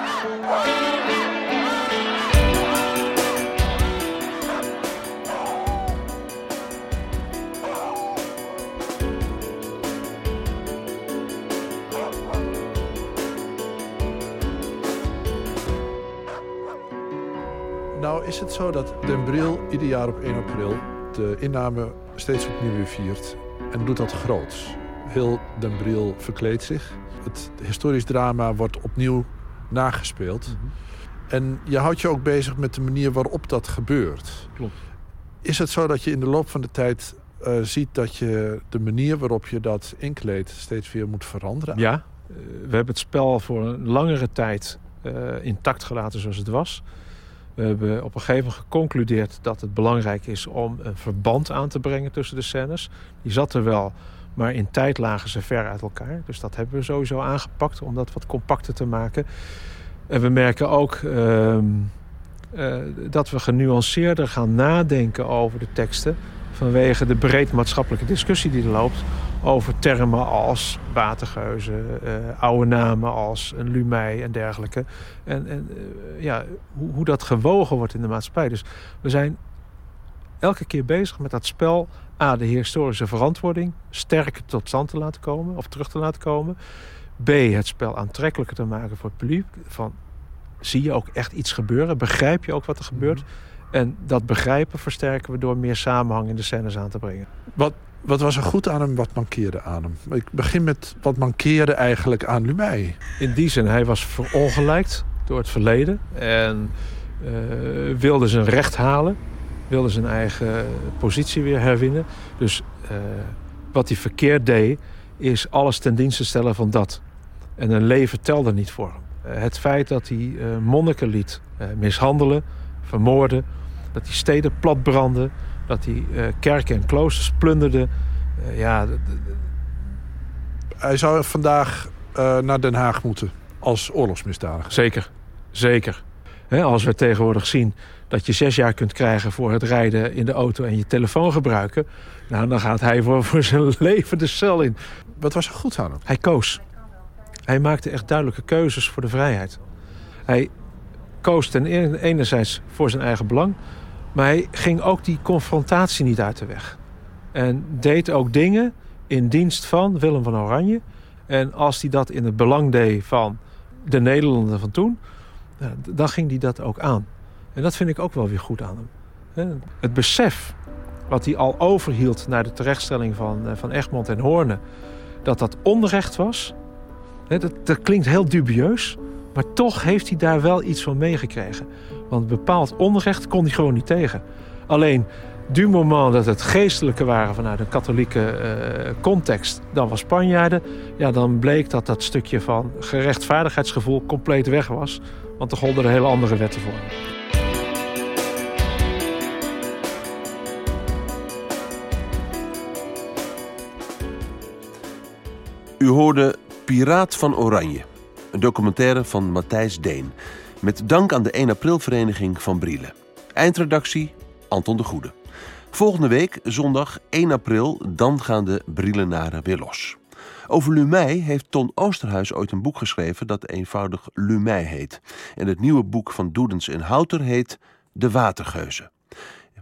Is het zo dat Den Bril ieder jaar op 1 april de inname steeds opnieuw weer viert. En doet dat groots. Heel Den Bril verkleedt zich. Het historisch drama wordt opnieuw nagespeeld. Mhm. En je houdt je ook bezig met de manier waarop dat gebeurt. Klopt. Is het zo dat je in de loop van de tijd eh, ziet dat je de manier waarop je dat inkleedt steeds weer moet veranderen? Ja, uh, we hebben het spel voor een langere tijd uh, intact gelaten zoals het was. We hebben op een gegeven moment geconcludeerd dat het belangrijk is om een verband aan te brengen tussen de scènes. Die zat er wel, maar in tijd lagen ze ver uit elkaar. Dus dat hebben we sowieso aangepakt om dat wat compacter te maken. En we merken ook uh, uh, dat we genuanceerder gaan nadenken over de teksten. Vanwege de breed maatschappelijke discussie die er loopt over termen als watergeuzen, uh, oude namen als een lumei en dergelijke. En, en uh, ja, hoe, hoe, dat gewogen wordt in de maatschappij. Dus we zijn elke keer bezig met dat spel A, de historische verantwoording sterker tot stand te laten komen of terug te laten komen. B, het spel aantrekkelijker te maken voor het publiek. Van, zie je ook echt iets gebeuren? Begrijp je ook wat er gebeurt? -hmm. En dat begrijpen versterken we door meer samenhang in de scènes aan te brengen. Wat, wat was er goed aan hem, wat mankeerde aan hem? Ik begin met wat mankeerde eigenlijk aan Lumey. In die zin, hij was verongelijkt door het verleden. En uh, wilde zijn recht halen. Wilde zijn eigen positie weer herwinnen. Dus uh, wat hij verkeerd deed, is alles ten dienste stellen van dat. En een leven telde niet voor hem. Uh, het feit dat hij monniken liet mishandelen, vermoorden... dat hij steden platbrandde... dat hij kerken en kloosters plunderde... ja, hij zou vandaag naar Den Haag moeten als oorlogsmisdadiger. Zeker, zeker. He, als we tegenwoordig zien dat je zes jaar kunt krijgen voor het rijden in de auto en je telefoon gebruiken, nou, dan gaat hij voor, voor zijn [laughs] leven de cel in. Wat was er goed aan hem? Hij koos. Hij maakte echt duidelijke keuzes voor de vrijheid. Hij koos ten enerzijds voor zijn eigen belang, maar hij ging ook die confrontatie niet uit de weg. En deed ook dingen in dienst van Willem van Oranje. En als hij dat in het belang deed van de Nederlanden van toen, dan ging hij dat ook aan. En dat vind ik ook wel weer goed aan hem. Het besef wat hij al overhield naar de terechtstelling van, van Egmond en Hoorn... dat dat onrecht was, dat klinkt heel dubieus... maar toch heeft hij daar wel iets van meegekregen. Want bepaald onrecht kon hij gewoon niet tegen. Alleen, du moment dat het geestelijke waren vanuit een katholieke eh, context, dan was Spanjaarden, ja, dan bleek dat dat stukje van gerechtvaardigheidsgevoel compleet weg was. Want er golden er hele andere wetten voor. U hoorde Piraat van Oranje, een documentaire van Matthijs Deen. Met dank aan de 1 april vereniging van Brielen. Eindredactie Anton de Goede. Volgende week, zondag 1 april, dan gaan de Brielenaren weer los. Over Lumei heeft Ton Oosterhuis ooit een boek geschreven dat eenvoudig Lumei heet. En het nieuwe boek van Doedens en Houter heet De Watergeuzen.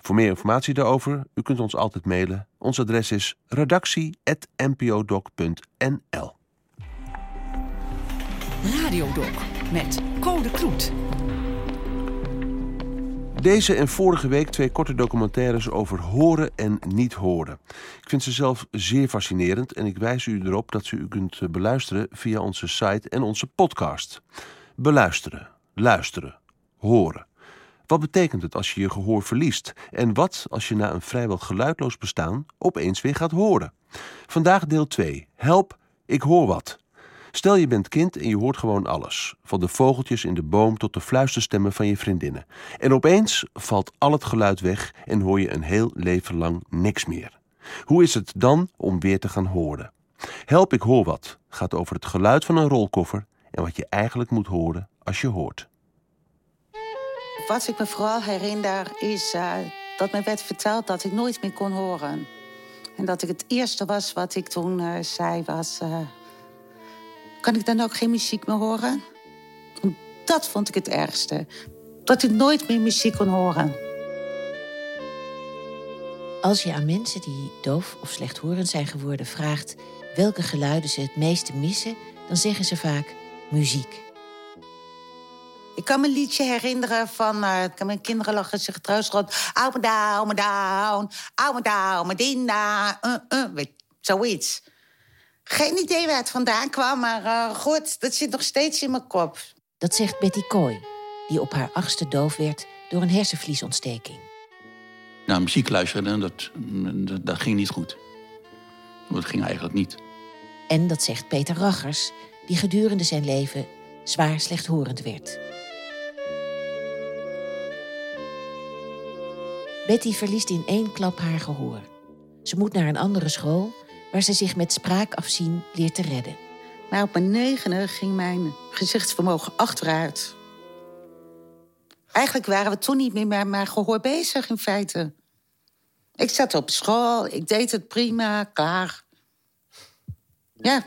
Voor meer informatie daarover, u kunt ons altijd mailen. Ons adres is redactie.npodoc.nl Radiodoc met Code Kloet. Deze en vorige week twee korte documentaires over horen en niet horen. Ik vind ze zelf zeer fascinerend en ik wijs u erop dat u u kunt beluisteren via onze site en onze podcast. Beluisteren, luisteren, horen. Wat betekent het als je je gehoor verliest? En wat als je na een vrijwel geluidloos bestaan opeens weer gaat horen? Vandaag deel 2. Help, ik hoor wat. Stel je bent kind en je hoort gewoon alles. Van de vogeltjes in de boom tot de fluisterstemmen van je vriendinnen. En opeens valt al het geluid weg en hoor je een heel leven lang niks meer. Hoe is het dan om weer te gaan horen? Help, ik hoor wat gaat over het geluid van een rolkoffer en wat je eigenlijk moet horen als je hoort. Wat ik me vooral herinner is uh, dat me werd verteld dat ik nooit meer kon horen. En dat ik het eerste was wat ik toen uh, zei was... Uh, kan ik dan ook geen muziek meer horen? Dat vond ik het ergste. Dat ik nooit meer muziek kon horen. Als je aan mensen die doof of slechthorend zijn geworden vraagt welke geluiden ze het meeste missen, dan zeggen ze vaak muziek. Ik kan me een liedje herinneren van... Uh, mijn kinderen lachen zich trouwens rond. Oude down, down, oude down, dina, uh, uh, weet, zoiets. Geen idee waar het vandaan kwam, maar uh, goed, dat zit nog steeds in mijn kop. Dat zegt Betty Kooi, die op haar achtste doof werd door een hersenvliesontsteking. Nou, muziek luisteren, dat, dat, dat ging niet goed. Dat ging eigenlijk niet. En dat zegt Peter Rachers, die gedurende zijn leven zwaar slechthorend werd. Betty verliest in één klap haar gehoor. Ze moet naar een andere school waar ze zich met spraakafzien leert te redden. Maar op mijn negende ging mijn gezichtsvermogen achteruit. Eigenlijk waren we toen niet meer met mijn gehoor bezig, in feite. Ik zat op school, ik deed het prima, klaar. Ja.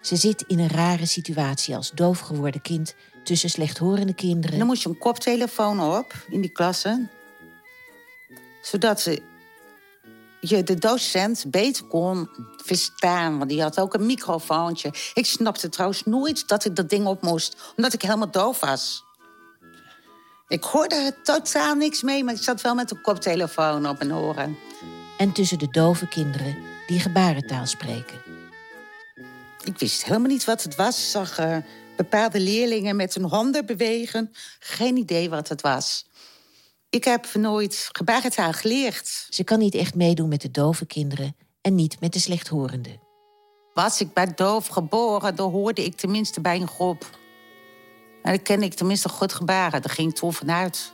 Ze zit in een rare situatie als doof geworden kind tussen slechthorende kinderen. Dan moest je een koptelefoon op in die klassen. Zodat ze je de docent beter kon verstaan. Want die had ook een microfoontje. Ik snapte trouwens nooit dat ik dat ding op moest, omdat ik helemaal doof was. Ik hoorde er totaal niks mee, maar ik zat wel met een koptelefoon op mijn oren. En tussen de dove kinderen die gebarentaal spreken. Ik wist helemaal niet wat het was. Ik zag uh, bepaalde leerlingen met hun handen bewegen. Geen idee wat het was. Ik heb nooit gebarentaal geleerd. Ze kan niet echt meedoen met de dove kinderen en niet met de slechthorenden. Was ik bij doof geboren, dan hoorde ik tenminste bij een groep. En dan ken ik tenminste goed gebaren. Daar ging ik toen vanuit.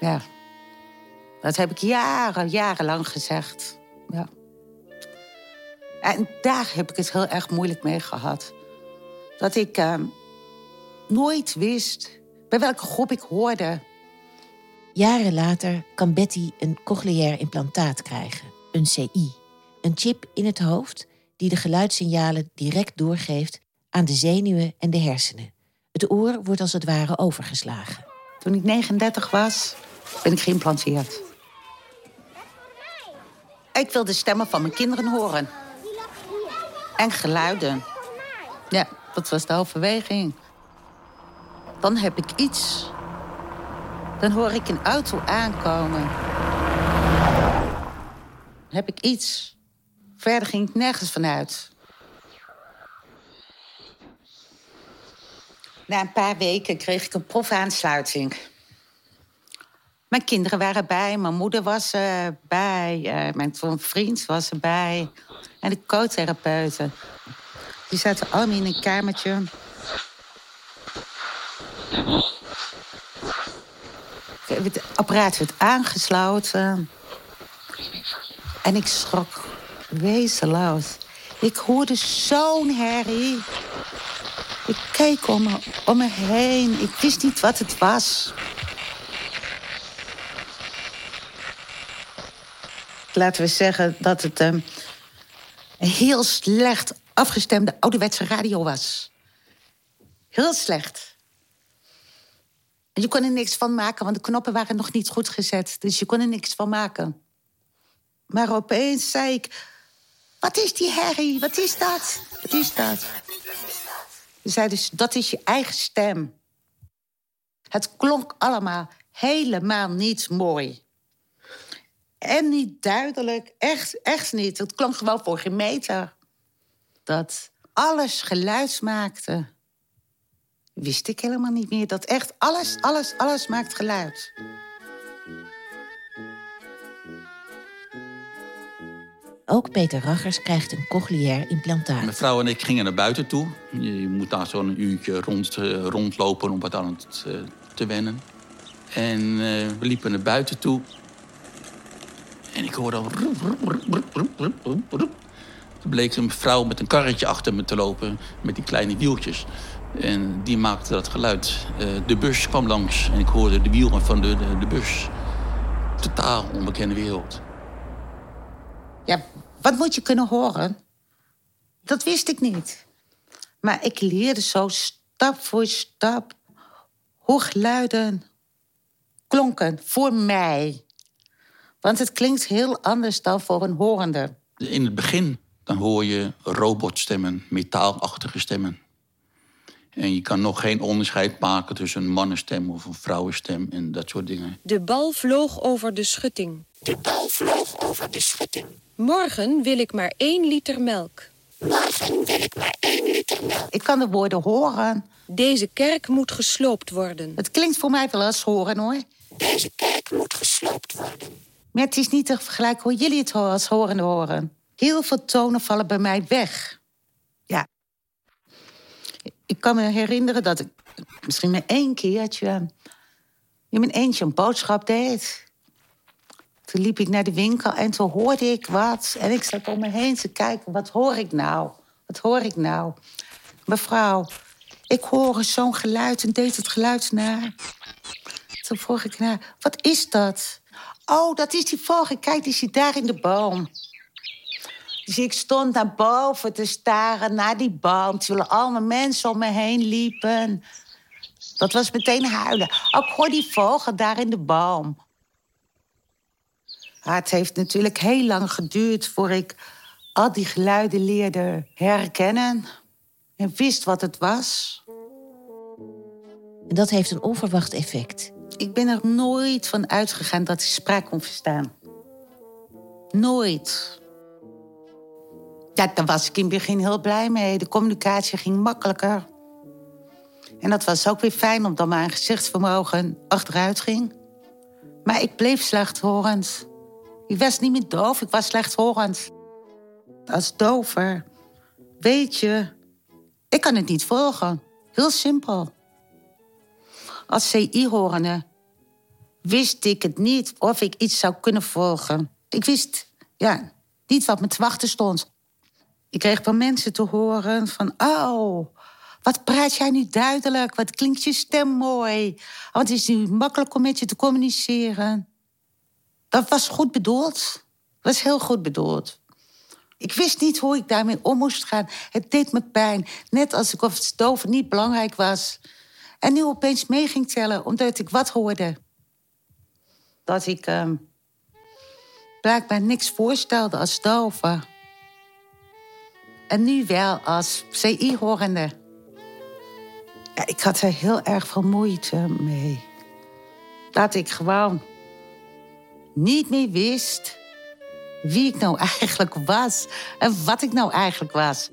Ja. Dat heb ik jaren, jarenlang gezegd. Ja. En daar heb ik het heel erg moeilijk mee gehad. Dat ik uh, nooit wist bij welke groep ik hoorde. Jaren later kan Betty een cochleair implantaat krijgen, een CI. Een chip in het hoofd die de geluidssignalen direct doorgeeft aan de zenuwen en de hersenen. Het oor wordt als het ware overgeslagen. Toen ik 39 was, ben ik geïmplanteerd. Ik wil de stemmen van mijn kinderen horen. En geluiden. Ja, dat was de overweging. Dan heb ik iets. Dan hoor ik een auto aankomen. Heb ik iets. Verder ging ik nergens vanuit. Na een paar weken kreeg ik een profaansluiting. Mijn kinderen waren bij, mijn moeder was erbij, uh, mijn vriend was erbij. En de co-therapeuten. Die zaten allemaal in een kamertje. Het apparaat werd aangesloten. En ik schrok. Wezenloos. Ik hoorde zo'n herrie. Ik keek om me, om me heen. Ik wist niet wat het was. Laten we zeggen dat het um, een heel slecht afgestemde ouderwetse radio was. Heel slecht. Je kon er niks van maken, want de knoppen waren nog niet goed gezet. Dus je kon er niks van maken. Maar opeens zei ik... Wat is die herrie? Wat is dat? Wat is dat? Ze zei dus, dat is je eigen stem. Het klonk allemaal helemaal niet mooi. En niet duidelijk, echt, echt niet. Het klonk gewoon voor geen meter. Dat alles geluid maakte. Wist ik helemaal niet meer. Dat echt alles, alles, alles maakt geluid. Ook Peter Raggers krijgt een cochleair implantaat. Mijn vrouw en ik gingen naar buiten toe. Je moet daar zo'n uurtje rond, uh, rondlopen om wat aan het uh, te wennen. En uh, we liepen naar buiten toe. En ik hoorde al... Toen bleek een vrouw met een karretje achter me te lopen met die kleine wieltjes. En die maakte dat geluid. de bus kwam langs en ik hoorde de wielen van de, de, de bus. Totaal onbekende wereld. Ja, wat moet je kunnen horen? Dat wist ik niet. Maar ik leerde zo stap voor stap hoe geluiden klonken voor mij. Want het klinkt heel anders dan voor een horende. In het begin dan hoor je robotstemmen, metaalachtige stemmen. En je kan nog geen onderscheid maken tussen een mannenstem of een vrouwenstem en dat soort dingen. De bal vloog over de schutting. De bal vloog over de schutting. Morgen wil ik maar één liter melk. Morgen wil ik maar één liter melk. Ik kan de woorden horen. Deze kerk moet gesloopt worden. Het klinkt voor mij wel als horen, hoor. Deze kerk moet gesloopt worden. Maar het is niet te vergelijken hoe jullie het als horende horen. Heel veel tonen vallen bij mij weg. Ik kan me herinneren dat ik misschien maar één keertje... in mijn eentje een boodschap deed. Toen liep ik naar de winkel en toen hoorde ik wat. En ik zat om me heen te kijken, wat hoor ik nou? Wat hoor ik nou? Mevrouw, ik hoor zo'n geluid en deed het geluid na. Toen vroeg ik naar, wat is dat? Oh, dat is die vogel. Kijk, die zit daar in de boom. Dus ik stond naar boven te staren naar die boom... terwijl allemaal mensen om me heen liepen. Dat was meteen huilen. Ook hoor die vogel daar in de boom. Maar het heeft natuurlijk heel lang geduurd voor ik al die geluiden leerde herkennen en wist wat het was. En dat heeft een onverwacht effect. Ik ben er nooit van uitgegaan dat ik spraak kon verstaan. Nooit. Ja, daar was ik in het begin heel blij mee. De communicatie ging makkelijker. En dat was ook weer fijn, omdat mijn gezichtsvermogen achteruit ging. Maar ik bleef slechthorend. Ik was niet meer doof, ik was slechthorend. Als dover weet je, ik kan het niet volgen. Heel simpel. Als CI-horende wist ik het niet of ik iets zou kunnen volgen. Ik wist ja, niet wat me te wachten stond. Ik kreeg van mensen te horen van... oh, wat praat jij nu duidelijk? Wat klinkt je stem mooi? Wat is nu makkelijk om met je te communiceren? Dat was goed bedoeld. Dat was heel goed bedoeld. Ik wist niet hoe ik daarmee om moest gaan. Het deed me pijn. Net als ik of het stoven niet belangrijk was. En nu opeens mee ging tellen omdat ik wat hoorde. Dat ik uh, blijkbaar niks voorstelde als stoven. En nu wel als CI-horende. Ja, ik had er heel erg veel moeite mee. Dat ik gewoon niet meer wist wie ik nou [laughs] eigenlijk was en wat ik nou eigenlijk was.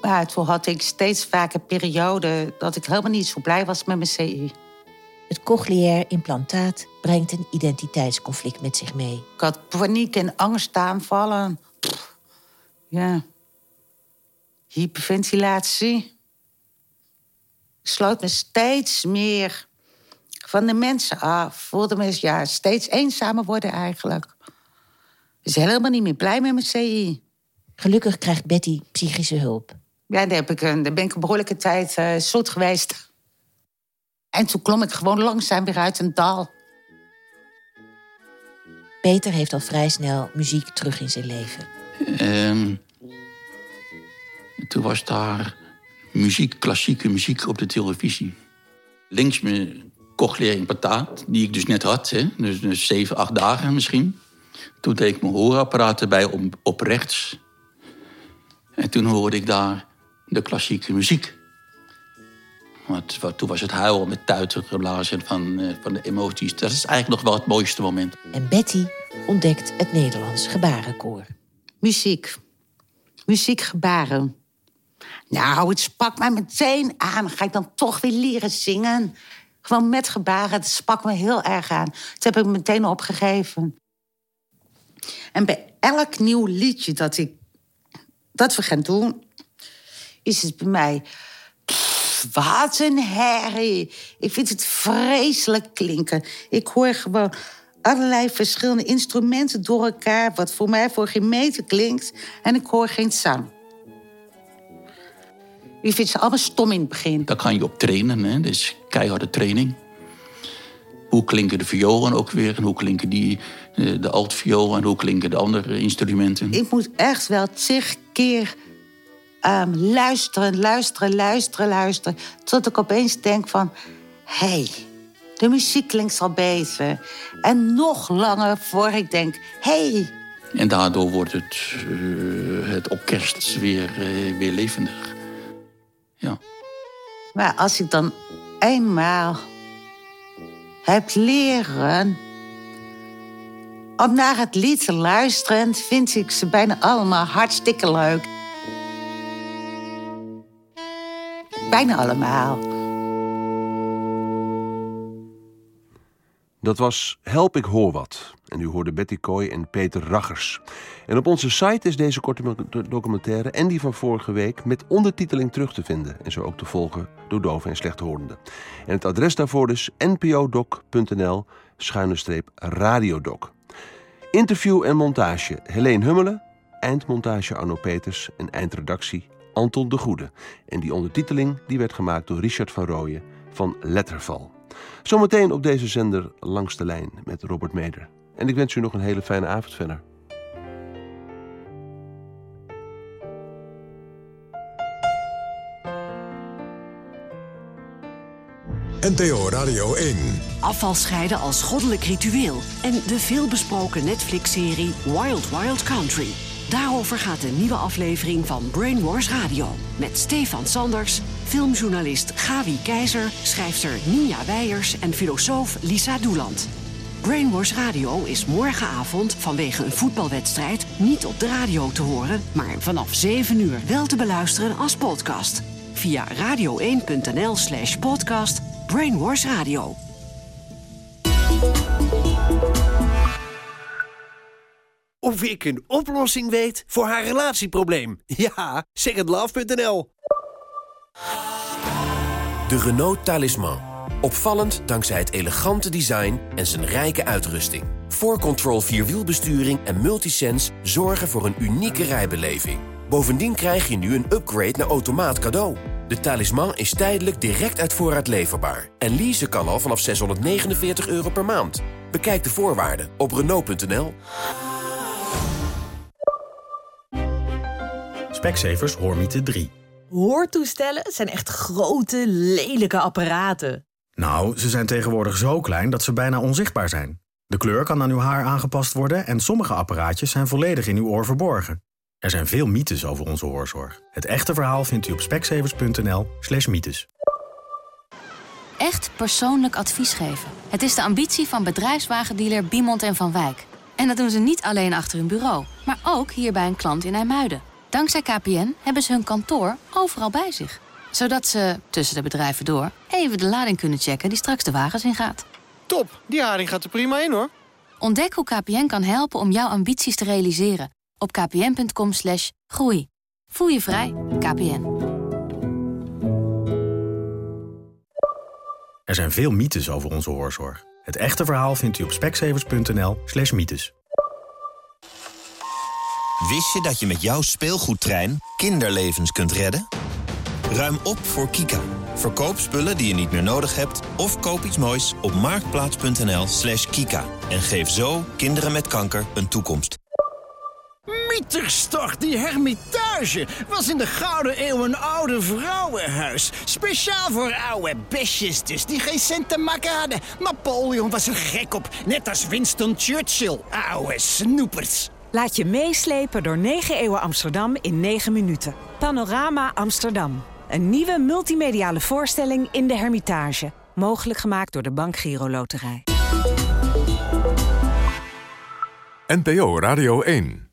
Maar toen had ik steeds vaker periode dat ik helemaal niet zo blij was met mijn CI. Het cochleair implantaat brengt een identiteitsconflict met zich mee. Ik had paniek en angst aanvallen. Ja. Hyperventilatie. Ik sloot me steeds meer van de mensen af. Voelde me ja, steeds eenzamer worden eigenlijk. is helemaal niet meer blij met mijn CI. Gelukkig krijgt Betty psychische hulp. Ja, daar, heb ik, een- daar ben ik een behoorlijke tijd eh zoet geweest. En toen klom ik gewoon langzaam weer uit een dal. Peter heeft al vrij snel muziek terug in zijn leven. En toen was daar muziek, klassieke muziek op de televisie. Links mijn cochleaire implantaat, die ik dus net had. Hè? Dus, dus zeven, acht dagen misschien. Toen deed ik mijn hoorapparaat erbij op, op rechts. En toen hoorde ik daar de klassieke muziek. Want, toen was het huil met tuitergeblazen van, eh, van de emoties. Dat is eigenlijk nog wel het mooiste moment. En Betty ontdekt het Nederlands gebarenkoor. Muziek. Muziek, gebaren. Nou, het sprak mij meteen aan. Ga ik dan toch weer leren zingen? Gewoon met gebaren, het sprak me heel erg aan. Dat heb ik meteen opgegeven. En bij elk nieuw liedje dat, ik, dat we gaan doen... is het bij mij... wat een herrie. Ik vind het vreselijk klinken. Ik hoor gewoon allerlei verschillende instrumenten door elkaar... wat voor mij voor geen meter klinkt. En ik hoor geen zang. Ik vind ze allemaal stom in het begin. Daar kan je op trainen, hè? dus keiharde training. Hoe klinken de violen ook weer en hoe klinken die, eh, de altviool en hoe klinken de andere instrumenten. Ik moet echt wel tig keer ehm, luisteren, luisteren, luisteren, luisteren. Tot ik opeens denk van... hé, hey, de muziek klinkt al beter. En nog langer voor ik denk... hé, hey, En daardoor wordt het, eh, het orkest weer, eh, weer levendig. Maar als ik dan eenmaal heb leren om naar het lied te luisteren, vind ik ze bijna allemaal hartstikke leuk. Bijna allemaal. Dat was Help ik hoor wat. En u hoorde Betty Kooi en Peter Raggers. En op onze site is deze korte doc- documentaire en die van vorige week met ondertiteling terug te vinden. En zo ook te volgen door doven en slechthorenden. En het adres daarvoor is npodoc.nl radiodoc. Interview en montage Helene Hummelen. Eindmontage Arno Peters en eindredactie Anton de Goede. En die ondertiteling die werd gemaakt door Richard van Rooyen van Letterval. Zometeen op deze zender Langs de Lijn met Robert Meder. En ik wens u nog een hele fijne avond verder. NTO Radio 1. Afval scheiden als goddelijk ritueel. En de veelbesproken Netflix-serie Wild Wild Country. Daarover gaat de nieuwe aflevering van Brainwars Radio. Met Stefan Sanders, filmjournalist Gawi Keizer, schrijfster Ninja Weijers en filosoof Lisa Doeland. Brainwars Radio is morgenavond vanwege een voetbalwedstrijd niet op de radio te horen, maar vanaf 7 uur wel te beluisteren als podcast. Via radio1.nl slash podcast Brainwars Radio. Of ik een oplossing weet voor haar relatieprobleem. [laughs] Ja, secondlove.nl. De Renault Talisman. Opvallend dankzij het elegante design en zijn rijke uitrusting. 4Control Vierwielbesturing en Multisense zorgen voor een unieke rijbeleving. Bovendien krijg je nu een upgrade naar automaat cadeau. De Talisman is tijdelijk direct uit voorraad leverbaar. En leasen kan al vanaf 649 euro per maand. Bekijk de voorwaarden op Renault.nl. Specsavers Hoormiete 3. Hoortoestellen zijn echt grote, lelijke apparaten. Nou, ze zijn tegenwoordig zo klein dat ze bijna onzichtbaar zijn. De kleur kan aan uw haar aangepast worden en sommige apparaatjes zijn volledig in uw oor verborgen. Er zijn veel mythes over onze hoorzorg. Het echte verhaal vindt u op specsavers.nl slash mythes. Echt persoonlijk advies geven. Het is de ambitie van bedrijfswagendealer Biemond en Van Wijk. En dat doen ze niet alleen achter hun bureau, maar ook hier bij een klant in IJmuiden. Dankzij KPN hebben ze hun kantoor overal bij zich. Zodat ze, tussen de bedrijven door, even de lading kunnen checken die straks de wagens ingaat. Top, die haring gaat er prima in hoor. Ontdek hoe KPN kan helpen om jouw ambities te realiseren. Op kpn.com slash groei. Voel je vrij, KPN. Er zijn veel mythes over onze hoorzorg. Het echte verhaal vindt u op specsavers.nl slash mythes. Wist je dat je met jouw speelgoedtrein kinderlevens kunt redden? Ruim op voor Kika. Verkoop spullen die je niet meer nodig hebt... of koop iets moois op marktplaats.nl slash kika. En geef zo kinderen met kanker een toekomst. Mieterstocht, die hermitage, was in de Gouden Eeuw een oude vrouwenhuis. Speciaal voor oude besjes dus, die geen cent te maken hadden. Napoleon was er gek op, net als Winston Churchill. Oude snoepers. Laat je meeslepen door 9 eeuwen Amsterdam in 9 minuten. Panorama Amsterdam. Een nieuwe multimediale voorstelling in de Hermitage. Mogelijk gemaakt door de Bank Giro Loterij. NPO Radio 1